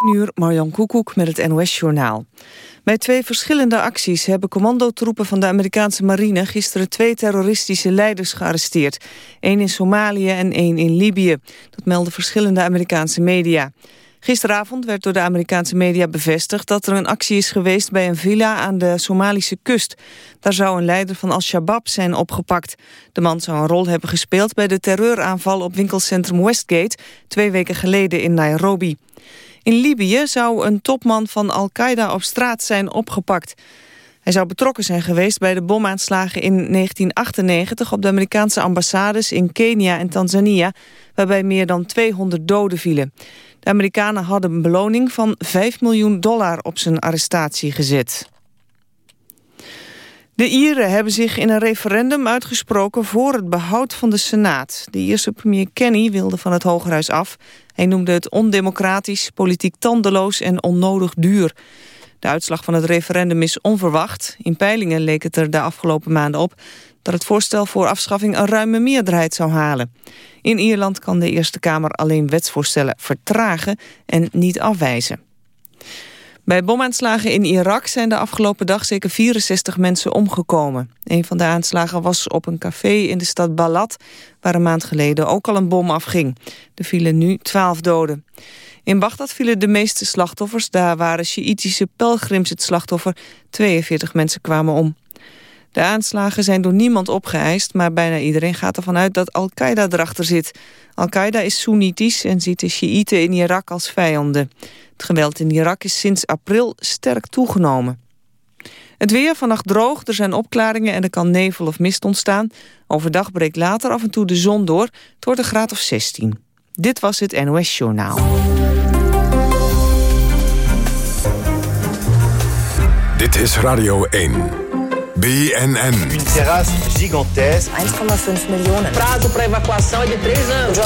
uur Marjan Koekoek met het NOS-journaal. Bij twee verschillende acties hebben commandotroepen van de Amerikaanse marine... gisteren twee terroristische leiders gearresteerd. Eén in Somalië en één in Libië. Dat melden verschillende Amerikaanse media. Gisteravond werd door de Amerikaanse media bevestigd... dat er een actie is geweest bij een villa aan de Somalische kust. Daar zou een leider van Al-Shabaab zijn opgepakt. De man zou een rol hebben gespeeld bij de terreuraanval... op winkelcentrum Westgate, twee weken geleden in Nairobi. In Libië zou een topman van Al-Qaeda op straat zijn opgepakt. Hij zou betrokken zijn geweest bij de bomaanslagen in 1998... op de Amerikaanse ambassades in Kenia en Tanzania... waarbij meer dan 200 doden vielen. De Amerikanen hadden een beloning van 5 miljoen dollar op zijn arrestatie gezet. De Ieren hebben zich in een referendum uitgesproken voor het behoud van de Senaat. De Ierse premier Kenny wilde van het Hogerhuis af. Hij noemde het ondemocratisch, politiek tandeloos en onnodig duur. De uitslag van het referendum is onverwacht. In peilingen leek het er de afgelopen maanden op dat het voorstel voor afschaffing een ruime meerderheid zou halen. In Ierland kan de Eerste Kamer alleen wetsvoorstellen vertragen en niet afwijzen. Bij bomaanslagen in Irak zijn de afgelopen dag zeker 64 mensen omgekomen. Een van de aanslagen was op een café in de stad Balad... waar een maand geleden ook al een bom afging. Er vielen nu 12 doden. In Bagdad vielen de meeste slachtoffers. Daar waren Sjiïtische pelgrims het slachtoffer. 42 mensen kwamen om. De aanslagen zijn door niemand opgeëist... maar bijna iedereen gaat ervan uit dat Al-Qaeda erachter zit. Al-Qaeda is Soenitisch en ziet de Sjiïten in Irak als vijanden. Het geweld in Irak is sinds april sterk toegenomen. Het weer vannacht droog, er zijn opklaringen en er kan nevel of mist ontstaan. Overdag breekt later af en toe de zon door. Het wordt een graad of 16. Dit was het NOS Journaal. Dit is Radio 1. BNN. Une terrasse gigantesque. 1,5 miljoen. Prazo para evacuação é de 3 anos.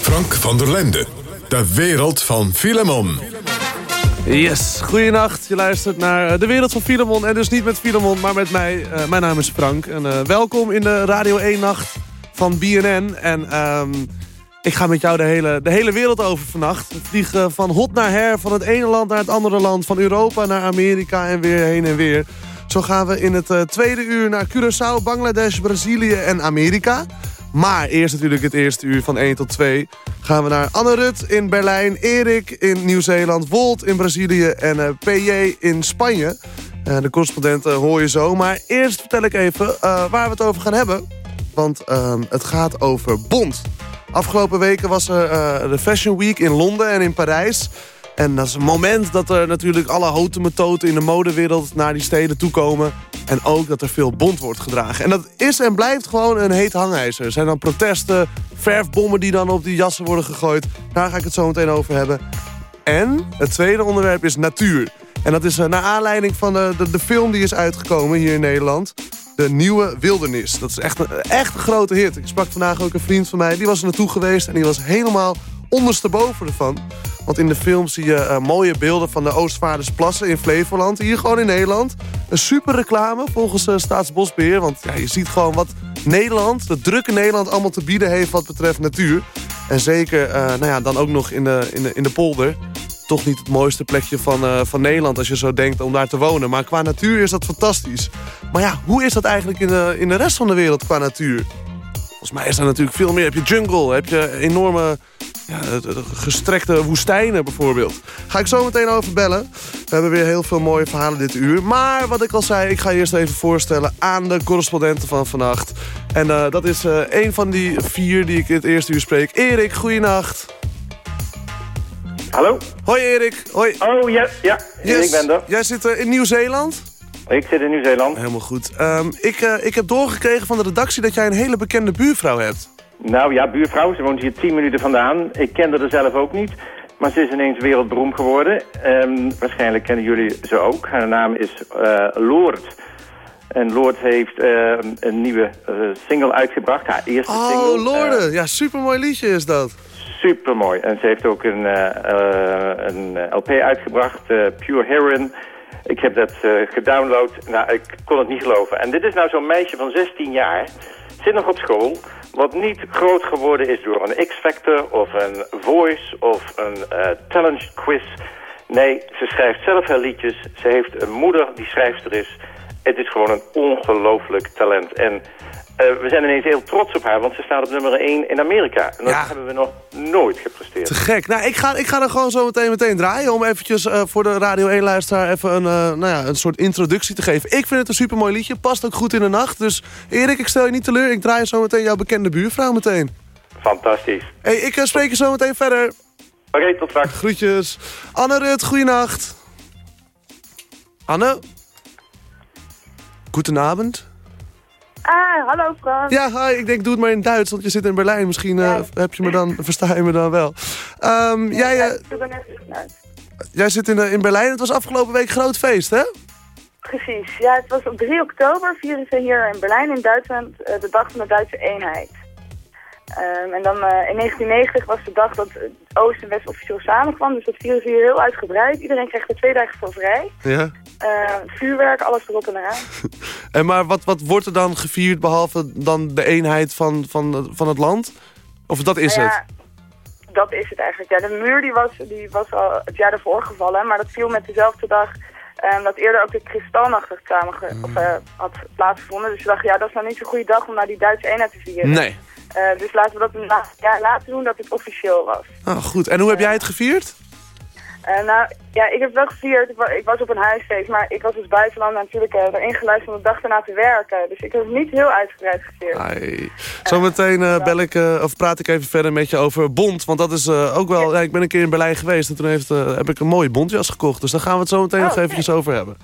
Frank van der Lende. De wereld van Filemon. Yes, goedenacht. Je luistert naar eh, de wereld van Filemon. En dus niet met Filemon, maar met mij. Uh, mijn naam is Frank. En uh, welkom in de Radio 1-nacht van BNN. En um, ik ga met jou de hele, de hele wereld over vannacht. We vliegen van hot naar her, van het ene land naar het andere land. Van Europa naar Amerika en weer heen en weer. Zo gaan we in het uh, tweede uur naar Curaçao, Bangladesh, Brazilië en Amerika. Maar eerst natuurlijk het eerste uur van 1 tot 2 gaan we naar Anne Rut in Berlijn, Erik in Nieuw-Zeeland, Wolt in Brazilië en uh, PJ in Spanje. Uh, de correspondenten hoor je zo. Maar eerst vertel ik even waar we het over gaan hebben. Want ehm, het gaat over Bond. Afgelopen weken was er uh, de Fashion Week in Londen en in Parijs. En dat is een moment dat er natuurlijk alle houten methoden in de modewereld naar die steden toekomen. En ook dat er veel bont wordt gedragen. En dat is en blijft gewoon een heet hangijzer. Er zijn dan protesten, verfbommen die dan op die jassen worden gegooid. Daar ga ik het zo meteen over hebben. En het tweede onderwerp is natuur. En dat is uh, naar aanleiding van de, de, de film die is uitgekomen hier in Nederland de Nieuwe Wildernis. Dat is echt een, echt een grote hit. Ik sprak vandaag ook een vriend van mij, die was er naartoe geweest... en die was helemaal ondersteboven ervan. Want in de film zie je uh, mooie beelden van de Oostvaardersplassen in Flevoland. Hier gewoon in Nederland. Een super reclame volgens uh, Staatsbosbeheer. Want ja, je ziet gewoon wat Nederland, het drukke Nederland... allemaal te bieden heeft wat betreft natuur. En zeker uh, nou ja, dan ook nog in de, in de, in de polder toch niet het mooiste plekje van, uh, van Nederland... als je zo denkt om daar te wonen. Maar qua natuur is dat fantastisch. Maar ja, hoe is dat eigenlijk in de, in de rest van de wereld qua natuur? Volgens mij is er natuurlijk veel meer. Heb je jungle, heb je enorme ja, gestrekte woestijnen bijvoorbeeld. Ga ik zo meteen over bellen. We hebben weer heel veel mooie verhalen dit uur. Maar wat ik al zei, ik ga eerst even voorstellen aan de correspondenten van vannacht. En uh, dat is uh, een van die vier die ik in het eerste uur spreek. Erik, goeienacht. Hallo? Hoi Erik. Hoi. Oh ja, ja. Yes. ik ben er. Jij zit uh, in Nieuw-Zeeland? Ik zit in Nieuw-Zeeland. Helemaal goed. Um, ik, uh, ik heb doorgekregen van de redactie dat jij een hele bekende buurvrouw hebt. Nou ja, buurvrouw. Ze woont hier 10 minuten vandaan. Ik kende haar zelf ook niet. Maar ze is ineens wereldberoemd geworden. Um, waarschijnlijk kennen jullie ze ook. Haar naam is uh, Loord. En Loord heeft uh, een nieuwe single uitgebracht. Haar eerste oh, single. Oh, Loorde. ja, supermooi liedje is dat super mooi. En ze heeft ook een, uh, uh, een LP uitgebracht, Pure Heroin. Ik heb dat gedownload. Nou, ik kon het niet geloven. En dit is nou zo'n meisje van 16 jaar. Zit nog op school. wat niet groot geworden is door een X-Factor of een Voice of een uh, Talent Quiz. Nee, ze schrijft zelf haar liedjes. Ze heeft een moeder die schrijfster is. Het is gewoon een ongelooflijk talent. En we zijn ineens heel trots op haar, want ze staat op nummer 1 in Amerika. En dat Ja. hebben we nog nooit gepresteerd. Te gek. Nou, ik ga, ik ga er gewoon zo meteen, meteen draaien... om eventjes eh, voor de Radio 1-luisteraar even een, eh, nou ja, een soort introductie te geven. Ik vind het een supermooi liedje. Past ook goed in de nacht. Dus Erik, ik stel je niet teleur. Ik draai zo meteen jouw bekende buurvrouw meteen. Fantastisch. hey, ik eh, spreek je zo meteen verder. Oké, tot straks. Groetjes. Anne Rut, goeienacht. Anne? Goedenavond. Ah, hallo Frans. Ja, hi, ik denk doe het maar in Duits, want je zit in Berlijn. Misschien eh, heb je me dan, versta je me dan wel. Ehm, jij, geluid. jij zit in, eh, in Berlijn. Het was afgelopen week groot feest, hè? Precies, ja, het was op 3 oktober vieren ze hier in Berlijn in Duitsland de dag van de Duitse eenheid. Ehm, en dan eh, in 1990 was de dag dat het Oost en West officieel samenkwam, dus dat ze hier heel uitgebreid. Iedereen kreeg er twee dagen voor vrij. Ja. Eh, vuurwerk, alles erop en eraan. En maar wat, wat wordt er dan gevierd behalve dan de eenheid van, van, van het land? Of dat is Nou het? dat is het eigenlijk. Ja, de muur die was, die was al het jaar ervoor gevallen, maar dat viel met dezelfde dag ehm, dat eerder ook de kristalnacht had, samenge- of, eh, had plaatsgevonden. Dus we dachten, ja, dat is nou niet zo'n goede dag om naar die Duitse eenheid te vieren. Nee. Eh, dus laten we dat een jaar later doen dat het officieel was. Ah, goed. En hoe heb jij het gevierd? Eh, nou, ja, ik heb wel gevierd. Ik, wa- ik was op een huisfeest, maar ik was als buitenland natuurlijk eh, erin geluisterd om de dag daarna te werken. Dus ik heb het niet heel uitgebreid gevierd. Ai. Zometeen bel ik, of praat ik even verder met je over bond. Want dat is ook wel... Ja, ik ben een keer in Berlijn geweest en toen heeft, heb ik een mooie bondjas gekocht. Dus daar gaan we het zo meteen Oh, nog oké. eventjes over hebben.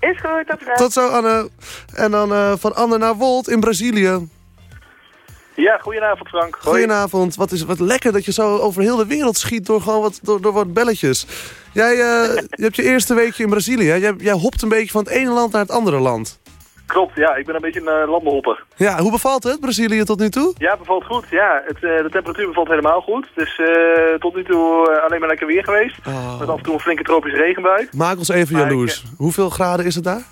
Is goed, tot. Tot zo, Anne. En dan van Anne naar Wold in Brazilië. Ja, goedenavond Frank. Goedenavond. Wat, is, wat lekker dat je zo over heel de wereld schiet door gewoon wat, door, door wat belletjes. Jij eh, je hebt je eerste weekje in Brazilië. Jij, jij hopt een beetje van het ene land naar het andere land. Klopt, ja. Ik ben een beetje een uh, landenhopper. Ja, hoe bevalt het, Brazilië tot nu toe? Ja, bevalt goed. Ja, het, uh, de temperatuur bevalt helemaal goed. Uh, tot nu toe alleen maar lekker weer geweest. Oh. Met af en toe een flinke tropische regenbui. Maak ons even Maar jaloers. ik, Hoeveel graden is het daar?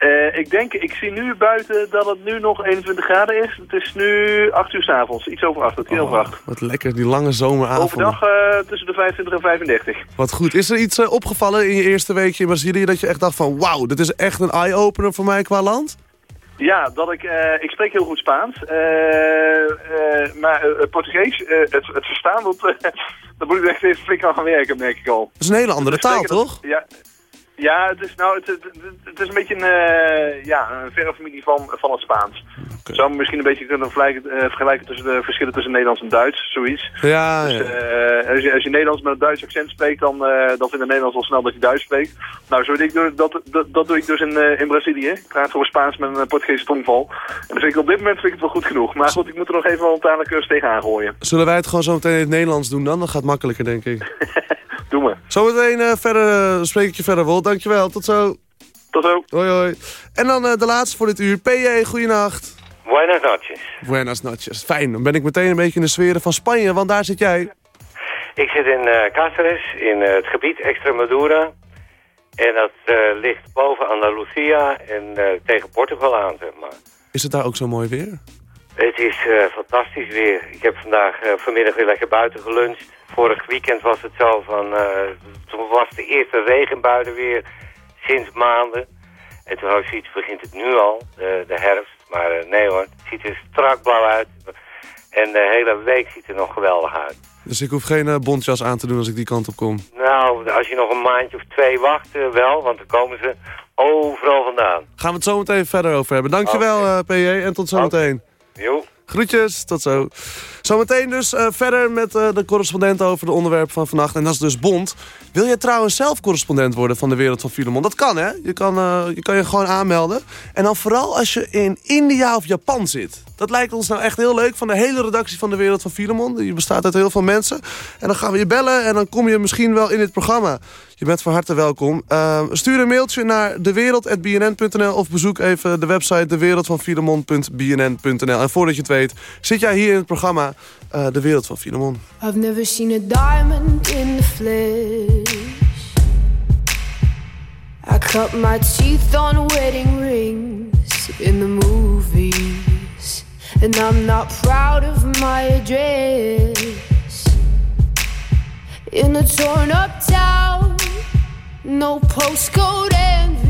Uh, ik denk, ik zie nu buiten dat het nu nog 21 graden is. Het is nu 8 uur s'avonds, iets over 8, het is over 8. Wat lekker, die lange zomeravond. Overdag uh, tussen de 25 en 35. Wat goed. Is er iets uh, opgevallen in je eerste weekje in Brazilië dat je echt dacht van wauw, dit is echt een eye-opener voor mij qua land? Ja, dat ik, ik spreek heel goed Spaans, maar Portugees, het, het, verstaan, dat, dat moet ik echt even flink aan gaan werken, merk ik al. Dat is een hele andere taal, toch? Ja, ja, het is, nou, het, het, het is een beetje een, uh, ja, een verre familie van, van het Spaans. Okay. Zou misschien een beetje kunnen vergelijken, uh, vergelijken tussen de verschillen tussen Nederlands en Duits, zoiets. Ja, dus, ja. Uh, als, je, als je Nederlands met een Duits accent spreekt, dan, dan vindt de Nederlands al snel dat je Duits spreekt. Nou, zo ik, dat, dat, dat doe ik dus in, in Brazilië. Ik praat gewoon Spaans met een Portugese tongval. En vind ik op dit moment vind ik het wel goed genoeg. Maar goed, ik moet er nog even wel een tegenaan gooien. Zullen wij het gewoon zo meteen in het Nederlands doen dan? Dat gaat makkelijker, denk ik. Doe me. Zometeen uh, verder, uh, spreek ik je verder, Wol. Dankjewel, tot zo. Tot zo. Hoi, hoi. En dan uh, de laatste voor dit uur. PJ, goeienacht. Buenas noches. Buenas noches. Fijn, dan ben ik meteen een beetje in de sferen van Spanje, want daar zit jij. Ik zit in Cáceres, in het gebied Extremadura. En dat ligt boven Andalusia en tegen Portugal aan, zeg maar. Is het daar ook zo mooi weer? Het is fantastisch weer. Ik heb vandaag vanmiddag weer lekker buiten geluncht. Vorig weekend was het zo van... toen was de eerste regenbui er weer sinds maanden. En toen had ik zoiets, begint het nu al, de, de herfst. Maar uh, nee hoor, het ziet er strak blauw uit. En de hele week ziet er nog geweldig uit. Dus ik hoef geen uh, bontjas aan te doen als ik die kant op kom? Nou, als je nog een maandje of twee wacht, uh, wel. Want dan komen ze overal vandaan. Gaan we het zo meteen verder over hebben. Dankjewel, okay. PJ, en tot zometeen. Okay. Jo. Groetjes, tot zo. Zometeen dus uh, verder met uh, de correspondent over de onderwerpen van vannacht. En dat is dus Bond. Wil jij trouwens zelf correspondent worden van de wereld van Filemon? Dat kan, hè? Je kan, uh, je kan je gewoon aanmelden. En dan vooral als je in India of Japan zit. Dat lijkt ons nou echt heel leuk van de hele redactie van de wereld van Filemon. Die bestaat uit heel veel mensen. En dan gaan we je bellen en dan kom je misschien wel in dit programma. Je bent van harte welkom. Uh, stuur een mailtje naar dewereld.bnn.nl of bezoek even de website dewereldvanfilemon.bnn.nl. En voordat je het weet, zit jij hier in het programma uh, De Wereld van Filemon. I've never seen a diamond in the flesh. I cut my teeth on wedding rings in the movies. And I'm not proud of my address. In a torn up town, no postcode envy.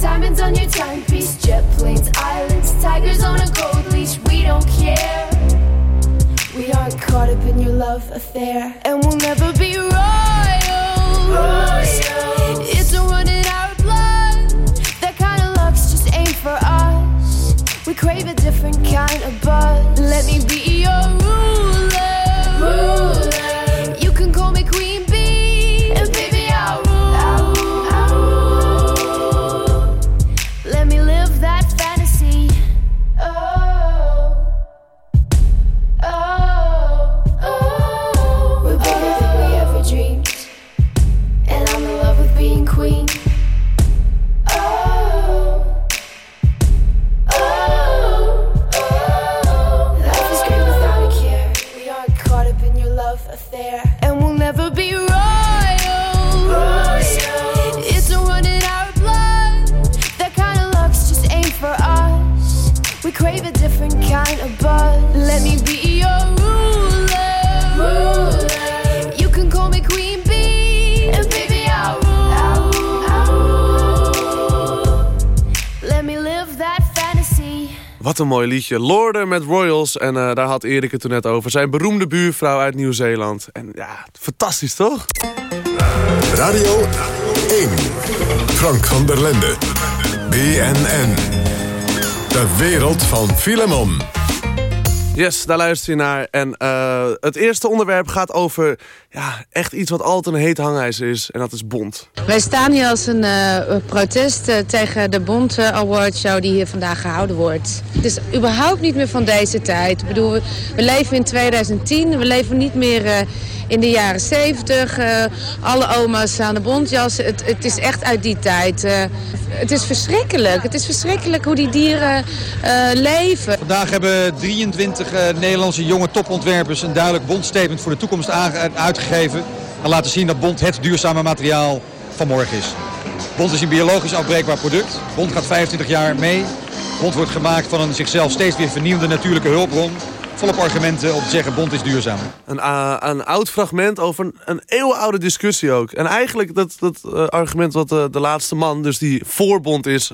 diamonds on your timepiece, jet planes, islands, tigers on a gold leash. We don't care. We aren't caught up in your love affair, and we'll never be royal. It's a run in our blood. That kind of luck's just ain't for us. We crave a different kind of buzz. Let me be your ruler. ruler. You can call me Queen Wat een mooi liedje. Lorden met Royals. En eh, daar had Erik het toen net over. Zijn beroemde buurvrouw uit Nieuw-Zeeland. En ja, fantastisch toch? Radio 1. Frank van der Lende. BNN. De wereld van Filemon. Yes, daar luister je naar. En eh, het eerste onderwerp gaat over ja, echt iets wat altijd een heet hangijzer is. En dat is Bond. Wij staan hier als een eh, protest eh, tegen de Bond eh, Award Show die hier vandaag gehouden wordt. Het is überhaupt niet meer van deze tijd. Ik bedoel, we, we leven in 2010, we leven niet meer eh, in de jaren 70. eh, alle oma's aan de bontjas. Het, het is echt uit die tijd. Eh, het is verschrikkelijk. Het is verschrikkelijk hoe die dieren eh, leven. Vandaag hebben 23 eh, Nederlandse jonge topontwerpers een duidelijk bondstatement voor de toekomst uitgegeven. En laten zien dat bond het duurzame materiaal van morgen is. Bond is een biologisch afbreekbaar product. Bond gaat 25 jaar mee. Bond wordt gemaakt van een zichzelf steeds weer vernieuwende natuurlijke hulpbron. Volop argumenten om te zeggen bond is duurzaam. Een, eh, een oud fragment over een, een eeuwenoude discussie ook. En eigenlijk dat, dat eh, argument wat de laatste man, dus die voorbond is,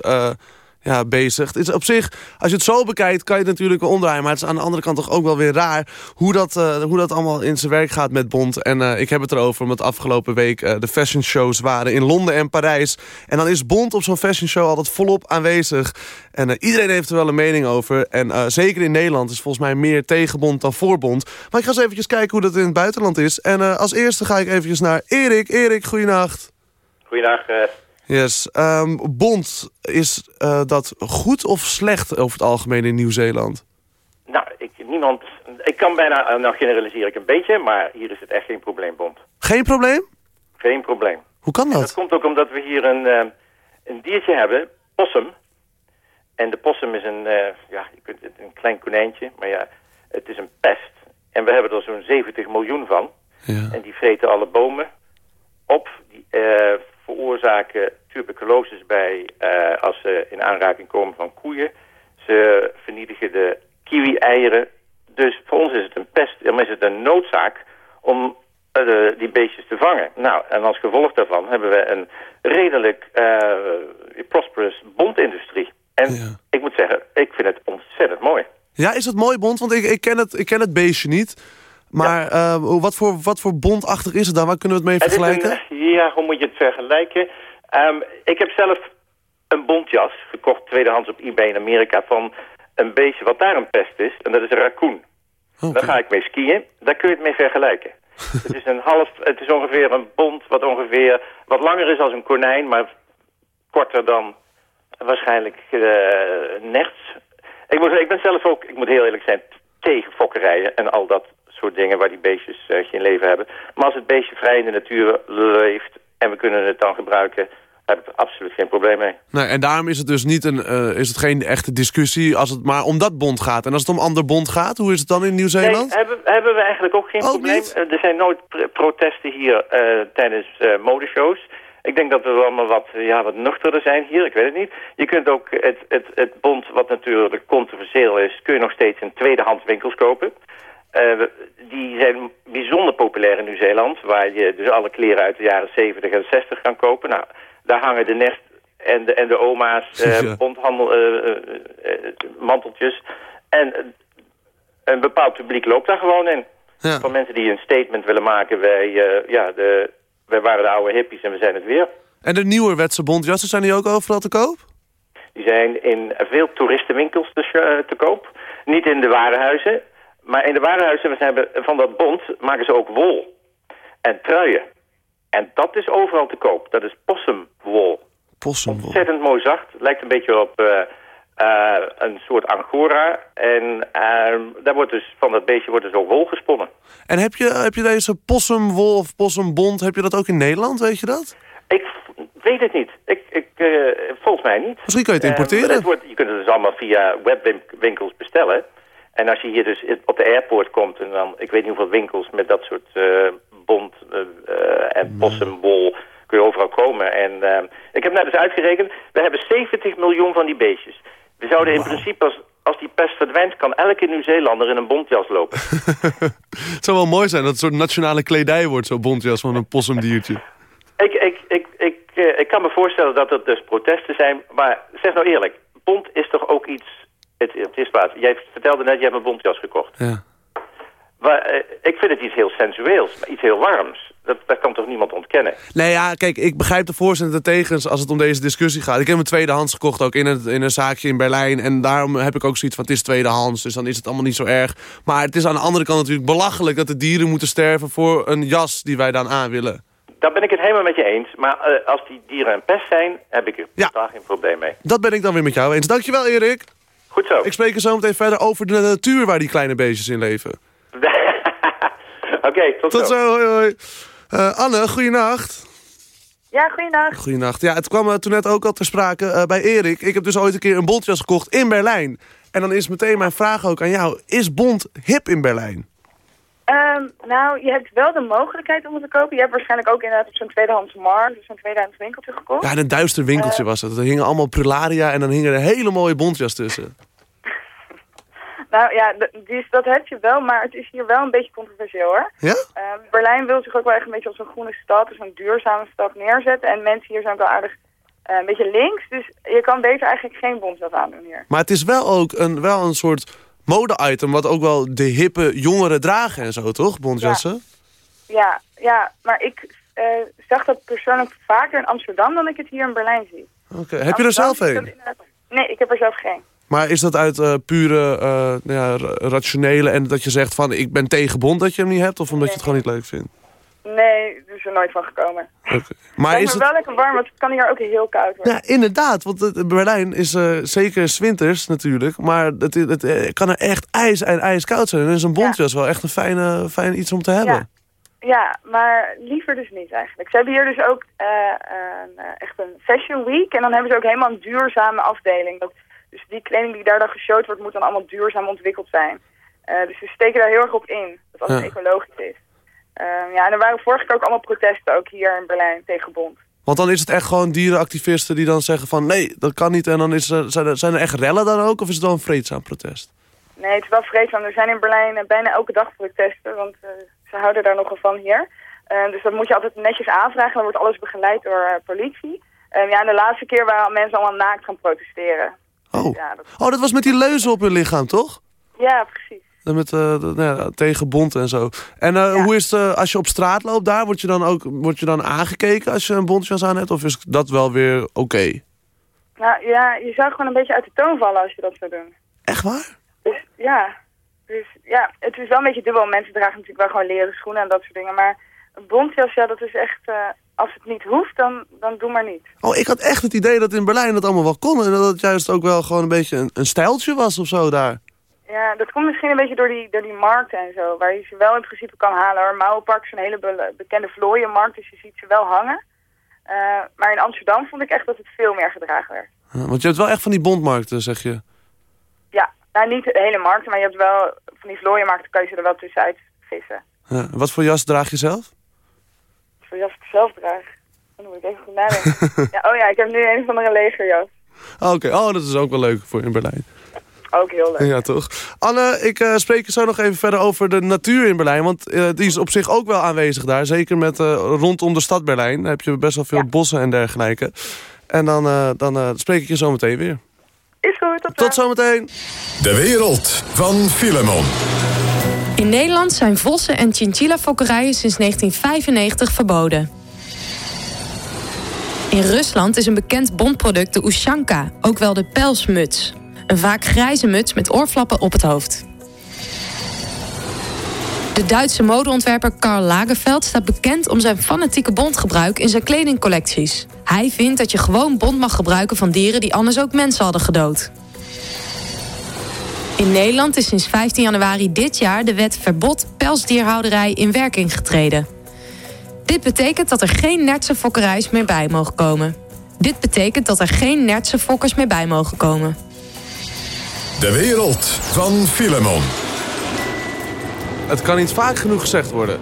ja, bezig. Het is op zich, als je het zo bekijkt, kan je het natuurlijk wel omdraaien. Maar het is aan de andere kant toch ook wel weer raar hoe dat, eh, hoe dat allemaal in zijn werk gaat met Bond. En eh, ik heb het erover omdat afgelopen week eh, de fashion shows waren in Londen en Parijs. En dan is Bond op zo'n fashion show altijd volop aanwezig. En iedereen heeft er wel een mening over. En zeker in Nederland is volgens mij meer tegen Bond dan voor Bond. Maar ik ga eens eventjes kijken hoe dat in het buitenland is. En als eerste ga ik eventjes naar Erik. Erik, goeienacht. Goeiedag. Yes. ehm, Bond, is eh, dat goed of slecht over het algemeen in Nieuw-Zeeland? nou, ik, niemand, ik kan bijna, eh, nou generaliseer ik een beetje, maar hier is het echt geen probleem, Bond. Geen probleem? Geen probleem. Hoe kan Dat dat? komt ook omdat we hier een, eh, een diertje hebben, possum. En de possum is een, eh, ja, je kunt het een klein konijntje, maar ja, het is een pest. En we hebben er zo'n 70 miljoen van. Ja. En die vreten alle bomen op. Die eh, veroorzaken tuberculose bij eh, als ze in aanraking komen van koeien. Ze vernietigen de kiwi-eieren. Dus voor ons is het een pest. Dan is het een noodzaak om eh, die beestjes te vangen. Nou, en als gevolg daarvan hebben we een redelijk eh, prosperous bondindustrie. En ik moet zeggen, ik vind het ontzettend mooi. Ja, is dat mooi bond? Want ik, ik, ken, het, ik ken het beestje niet. Maar wat, voor, wat voor bondachtig is het dan? Waar kunnen we het mee Het vergelijken? een- ja, hoe moet je het vergelijken? Ehm, ik heb zelf een bontjas gekocht, tweedehands op eBay in Amerika... van een beestje wat daar een pest is, en dat is een raccoon. Daar ga ik mee skiën, daar kun je het mee vergelijken. het, is een half, het is ongeveer een bont wat ongeveer wat langer is als een konijn... maar korter dan waarschijnlijk nerts. Ik moet, ik ben zelf ook, ik moet heel eerlijk zijn, tegen fokkerijen en al dat soort dingen waar die beestjes eh, geen leven hebben. Maar als het beestje vrij in de natuur leeft en we kunnen het dan gebruiken, heb ik absoluut geen probleem mee. Nee, en daarom is het dus niet een, eh, is het geen echte discussie als het maar om dat bond gaat. En als het om ander bond gaat, hoe is het dan in Nieuw-Zeeland? Nee, hebben, hebben we eigenlijk ook geen probleem. Eh, er zijn nooit pr- protesten hier tijdens modeshows. Ik denk dat we allemaal wat, ja, wat nuchterder zijn hier, ik weet het niet. Je kunt ook het, het, het bond, wat natuurlijk controversieel is, kun je nog steeds in tweedehands winkels kopen. Eh, die zijn bijzonder populair in Nieuw-Zeeland, waar je dus alle kleren uit de jaren 70 en 60 kan kopen. Nou, daar hangen de nest en de, en de oma's bondhandel eh, manteltjes. En een bepaald publiek loopt daar gewoon in. Ja. Van mensen die een statement willen maken. Wij, ja, de, wij waren de oude hippies en we zijn het weer. En de nieuwerwetse bondjassen, zijn die ook overal te koop? Die zijn in veel toeristenwinkels te, te koop. Niet in de warenhuizen. Maar in de warenhuizen we hebben, van dat bond maken ze ook wol. En truien. En dat is overal te koop. Dat is possumwol. Possumwol. Ontzettend mooi zacht. Lijkt een beetje op eh, eh, een soort angora. En eh, daar wordt dus, van dat beestje wordt dus ook wol gesponnen. En heb je, heb je deze possumwol of possumbond, heb je dat ook in Nederland, weet je dat? Ik weet het niet. Ik, ik, eh, volgens mij niet. Misschien kan je het importeren. Eh, het wordt, je kunt het dus allemaal via webwinkels bestellen. En als je hier dus op de airport komt en dan, ik weet niet hoeveel winkels met dat soort eh, bont eh, eh, en possumwol kun je overal komen. En ik heb net eens uitgerekend, we hebben 70 miljoen van die beestjes. We zouden in principe, als, als die pest verdwijnt, kan elke Nieuw-Zeelander in een bontjas lopen. Het zou wel mooi zijn dat het een soort nationale kledij wordt, zo'n bondjas van een possumdiertje. Ik, ik, ik, ik, ik kan me voorstellen dat er dus protesten zijn, maar zeg nou eerlijk, bont is toch ook iets, het, het is plaats. Jij vertelde net, je hebt een bontjas gekocht. Ja. Maar, eh, ik vind het iets heel sensueels, iets heel warms. Dat, dat kan toch niemand ontkennen? Nee, ja, kijk, ik begrijp de voor's en de tegens als het om deze discussie gaat. Ik heb hem tweedehands gekocht ook in, het, in een zaakje in Berlijn. En daarom heb ik ook zoiets van, het is tweedehands, dus dan is het allemaal niet zo erg. Maar het is aan de andere kant natuurlijk belachelijk dat de dieren moeten sterven voor een jas die wij dan aan willen. Daar ben ik het helemaal met je eens. Maar eh, als die dieren een pest zijn, heb ik er totaal geen probleem mee. Dat ben ik dan weer met jou eens. Dankjewel, Erik. Goed zo. Ik spreek er zo meteen verder over de natuur waar die kleine beestjes in leven. Oké, tot, Tot zo, hoi hoi. Eh, Anne, goeienacht. Ja, goeiedag. Goeienacht. Ja, het kwam eh, toen net ook al ter sprake eh, bij Erik. Ik heb dus ooit een keer een bontjas gekocht in Berlijn. En dan is meteen mijn vraag ook aan jou. Is bont hip in Berlijn? Ehm, nou, je hebt wel de mogelijkheid om het te kopen. Je hebt waarschijnlijk ook inderdaad op zo'n tweedehands markt, dus zo'n tweedehands winkeltje gekocht. Ja, een duister winkeltje Eh. was het. Er hingen allemaal prularia en dan hingen er hele mooie bontjas tussen. Nou ja, dus dat heb je wel, maar het is hier wel een beetje controversieel hoor. Ja? Ehm, Berlijn wil zich ook wel echt een beetje als een groene stad, dus een duurzame stad neerzetten. En mensen hier zijn ook wel aardig eh, een beetje links, dus je kan beter eigenlijk geen bontjas aandoen hier. Maar het is wel ook een, wel een soort mode-item... wat ook wel de hippe jongeren dragen en zo, toch? Bontjassen? Ja, ja, maar ik eh, zag dat persoonlijk vaker in Amsterdam dan ik het hier in Berlijn zie. Oké. Heb je er zelf een? Nee, ik heb er zelf geen. Maar is dat uit eh, pure eh, nou ja, ra- rationele en dat je zegt van... ik ben tegen bont dat je hem niet hebt... of omdat je het gewoon niet leuk vindt? Nee, er is er nooit van gekomen. Maar Maar is is het... wel lekker warm, want het kan hier ook heel koud worden. Ja, inderdaad. Want Berlijn is eh, zeker winters natuurlijk. Maar het, het, het, eh, kan er echt ijs en ijskoud zijn. En is een bontjas wel echt een fijne, fijn iets om te hebben. Ja. Ja, maar liever dus niet eigenlijk. Ze hebben hier dus ook eh, een, echt een fashion week. En dan hebben ze ook helemaal een duurzame afdeling. Dat, dus die kleding die daar dan geshowd wordt, moet dan allemaal duurzaam ontwikkeld zijn. Dus we steken daar heel erg op in, dat alles Ja. ecologisch is. Ehm, ja, en er waren vorige keer ook allemaal protesten, ook hier in Berlijn, tegen Bond. Want dan is het echt gewoon dierenactivisten die dan zeggen van... nee, dat kan niet. En dan is er, zijn, er, zijn er echt rellen dan ook? Of is het wel een vreedzaam protest? Nee, het is wel vreedzaam. Er zijn in Berlijn eh, bijna elke dag protesten, want eh, ze houden daar nogal van hier. Eh, dus dat moet je altijd netjes aanvragen. Dan wordt alles begeleid door eh, politie. Eh, ja, en de laatste keer waren mensen allemaal naakt gaan protesteren. Oh. Ja, dat, oh, dat was met die leuzen op hun lichaam, toch? ja precies. Met, de- nou ja, tegen bond en zo. En eh, hoe is het eh, als je op straat loopt daar? Word je dan ook word je dan aangekeken als je een bontjas aan hebt? Of is dat wel weer oké? Nou ja, je zou gewoon een beetje uit de toon vallen als je dat zou doen. Echt waar? Dus ja, dus, ja het is wel een beetje dubbel. Mensen dragen natuurlijk wel gewoon leren schoenen en dat soort dingen. Maar een bontjas, ja, dat is echt... als het niet hoeft, dan, dan doe maar niet. Oh, ik had echt het idee dat in Berlijn dat allemaal wel kon. En dat het juist ook wel gewoon een beetje een, een stijltje was of zo daar. Ja, dat komt misschien een beetje door die, door die markten en zo. Waar je ze wel in principe kan halen hoor. Mauerpark is een hele be- bekende vlooienmarkt, dus je ziet ze wel hangen. Eh, maar in Amsterdam vond ik echt dat het veel meer gedragen werd. Ja, Want je hebt wel echt van die bondmarkten, zeg je. Ja, nou niet de hele markten, maar je hebt wel van die vlooienmarkten kan je ze er wel tussenuit vissen. Ja, wat voor jas draag je zelf? Voor jas ik zelf draag. Dan moet ik even goed nadenken. ja, oh ja, ik heb nu een van de legerjas. Oh, Oké, oh, dat is ook wel leuk voor in Berlijn. Ook heel leuk. Ja, toch? Anne, ik eh, spreek je zo nog even verder over de natuur in Berlijn. Want eh, die is op zich ook wel aanwezig daar. Zeker met eh, rondom de stad Berlijn. Daar heb je best wel veel bossen en dergelijke. En dan, eh, dan eh, spreek ik je zo meteen weer. Is goed, tot, Tot zometeen. De wereld van Filemon. In Nederland zijn vossen en chinchilla-fokkerijen sinds 1995 verboden. In Rusland is een bekend bondproduct de Ushanka, ook wel de pelsmuts. Een vaak grijze muts met oorflappen op het hoofd. De Duitse modeontwerper Karl Lagerfeld staat bekend om zijn fanatieke bondgebruik in zijn kledingcollecties. Hij vindt dat je gewoon bont mag gebruiken van dieren die anders ook mensen hadden gedood. In Nederland is sinds 15 januari dit jaar de wet verbod pelsdierhouderij in werking getreden. Dit betekent dat er geen nertse fokkerijs meer bij mogen komen. Dit betekent dat er geen nertse fokkers meer bij mogen komen. De wereld van Filemon. Het kan niet vaak genoeg gezegd worden.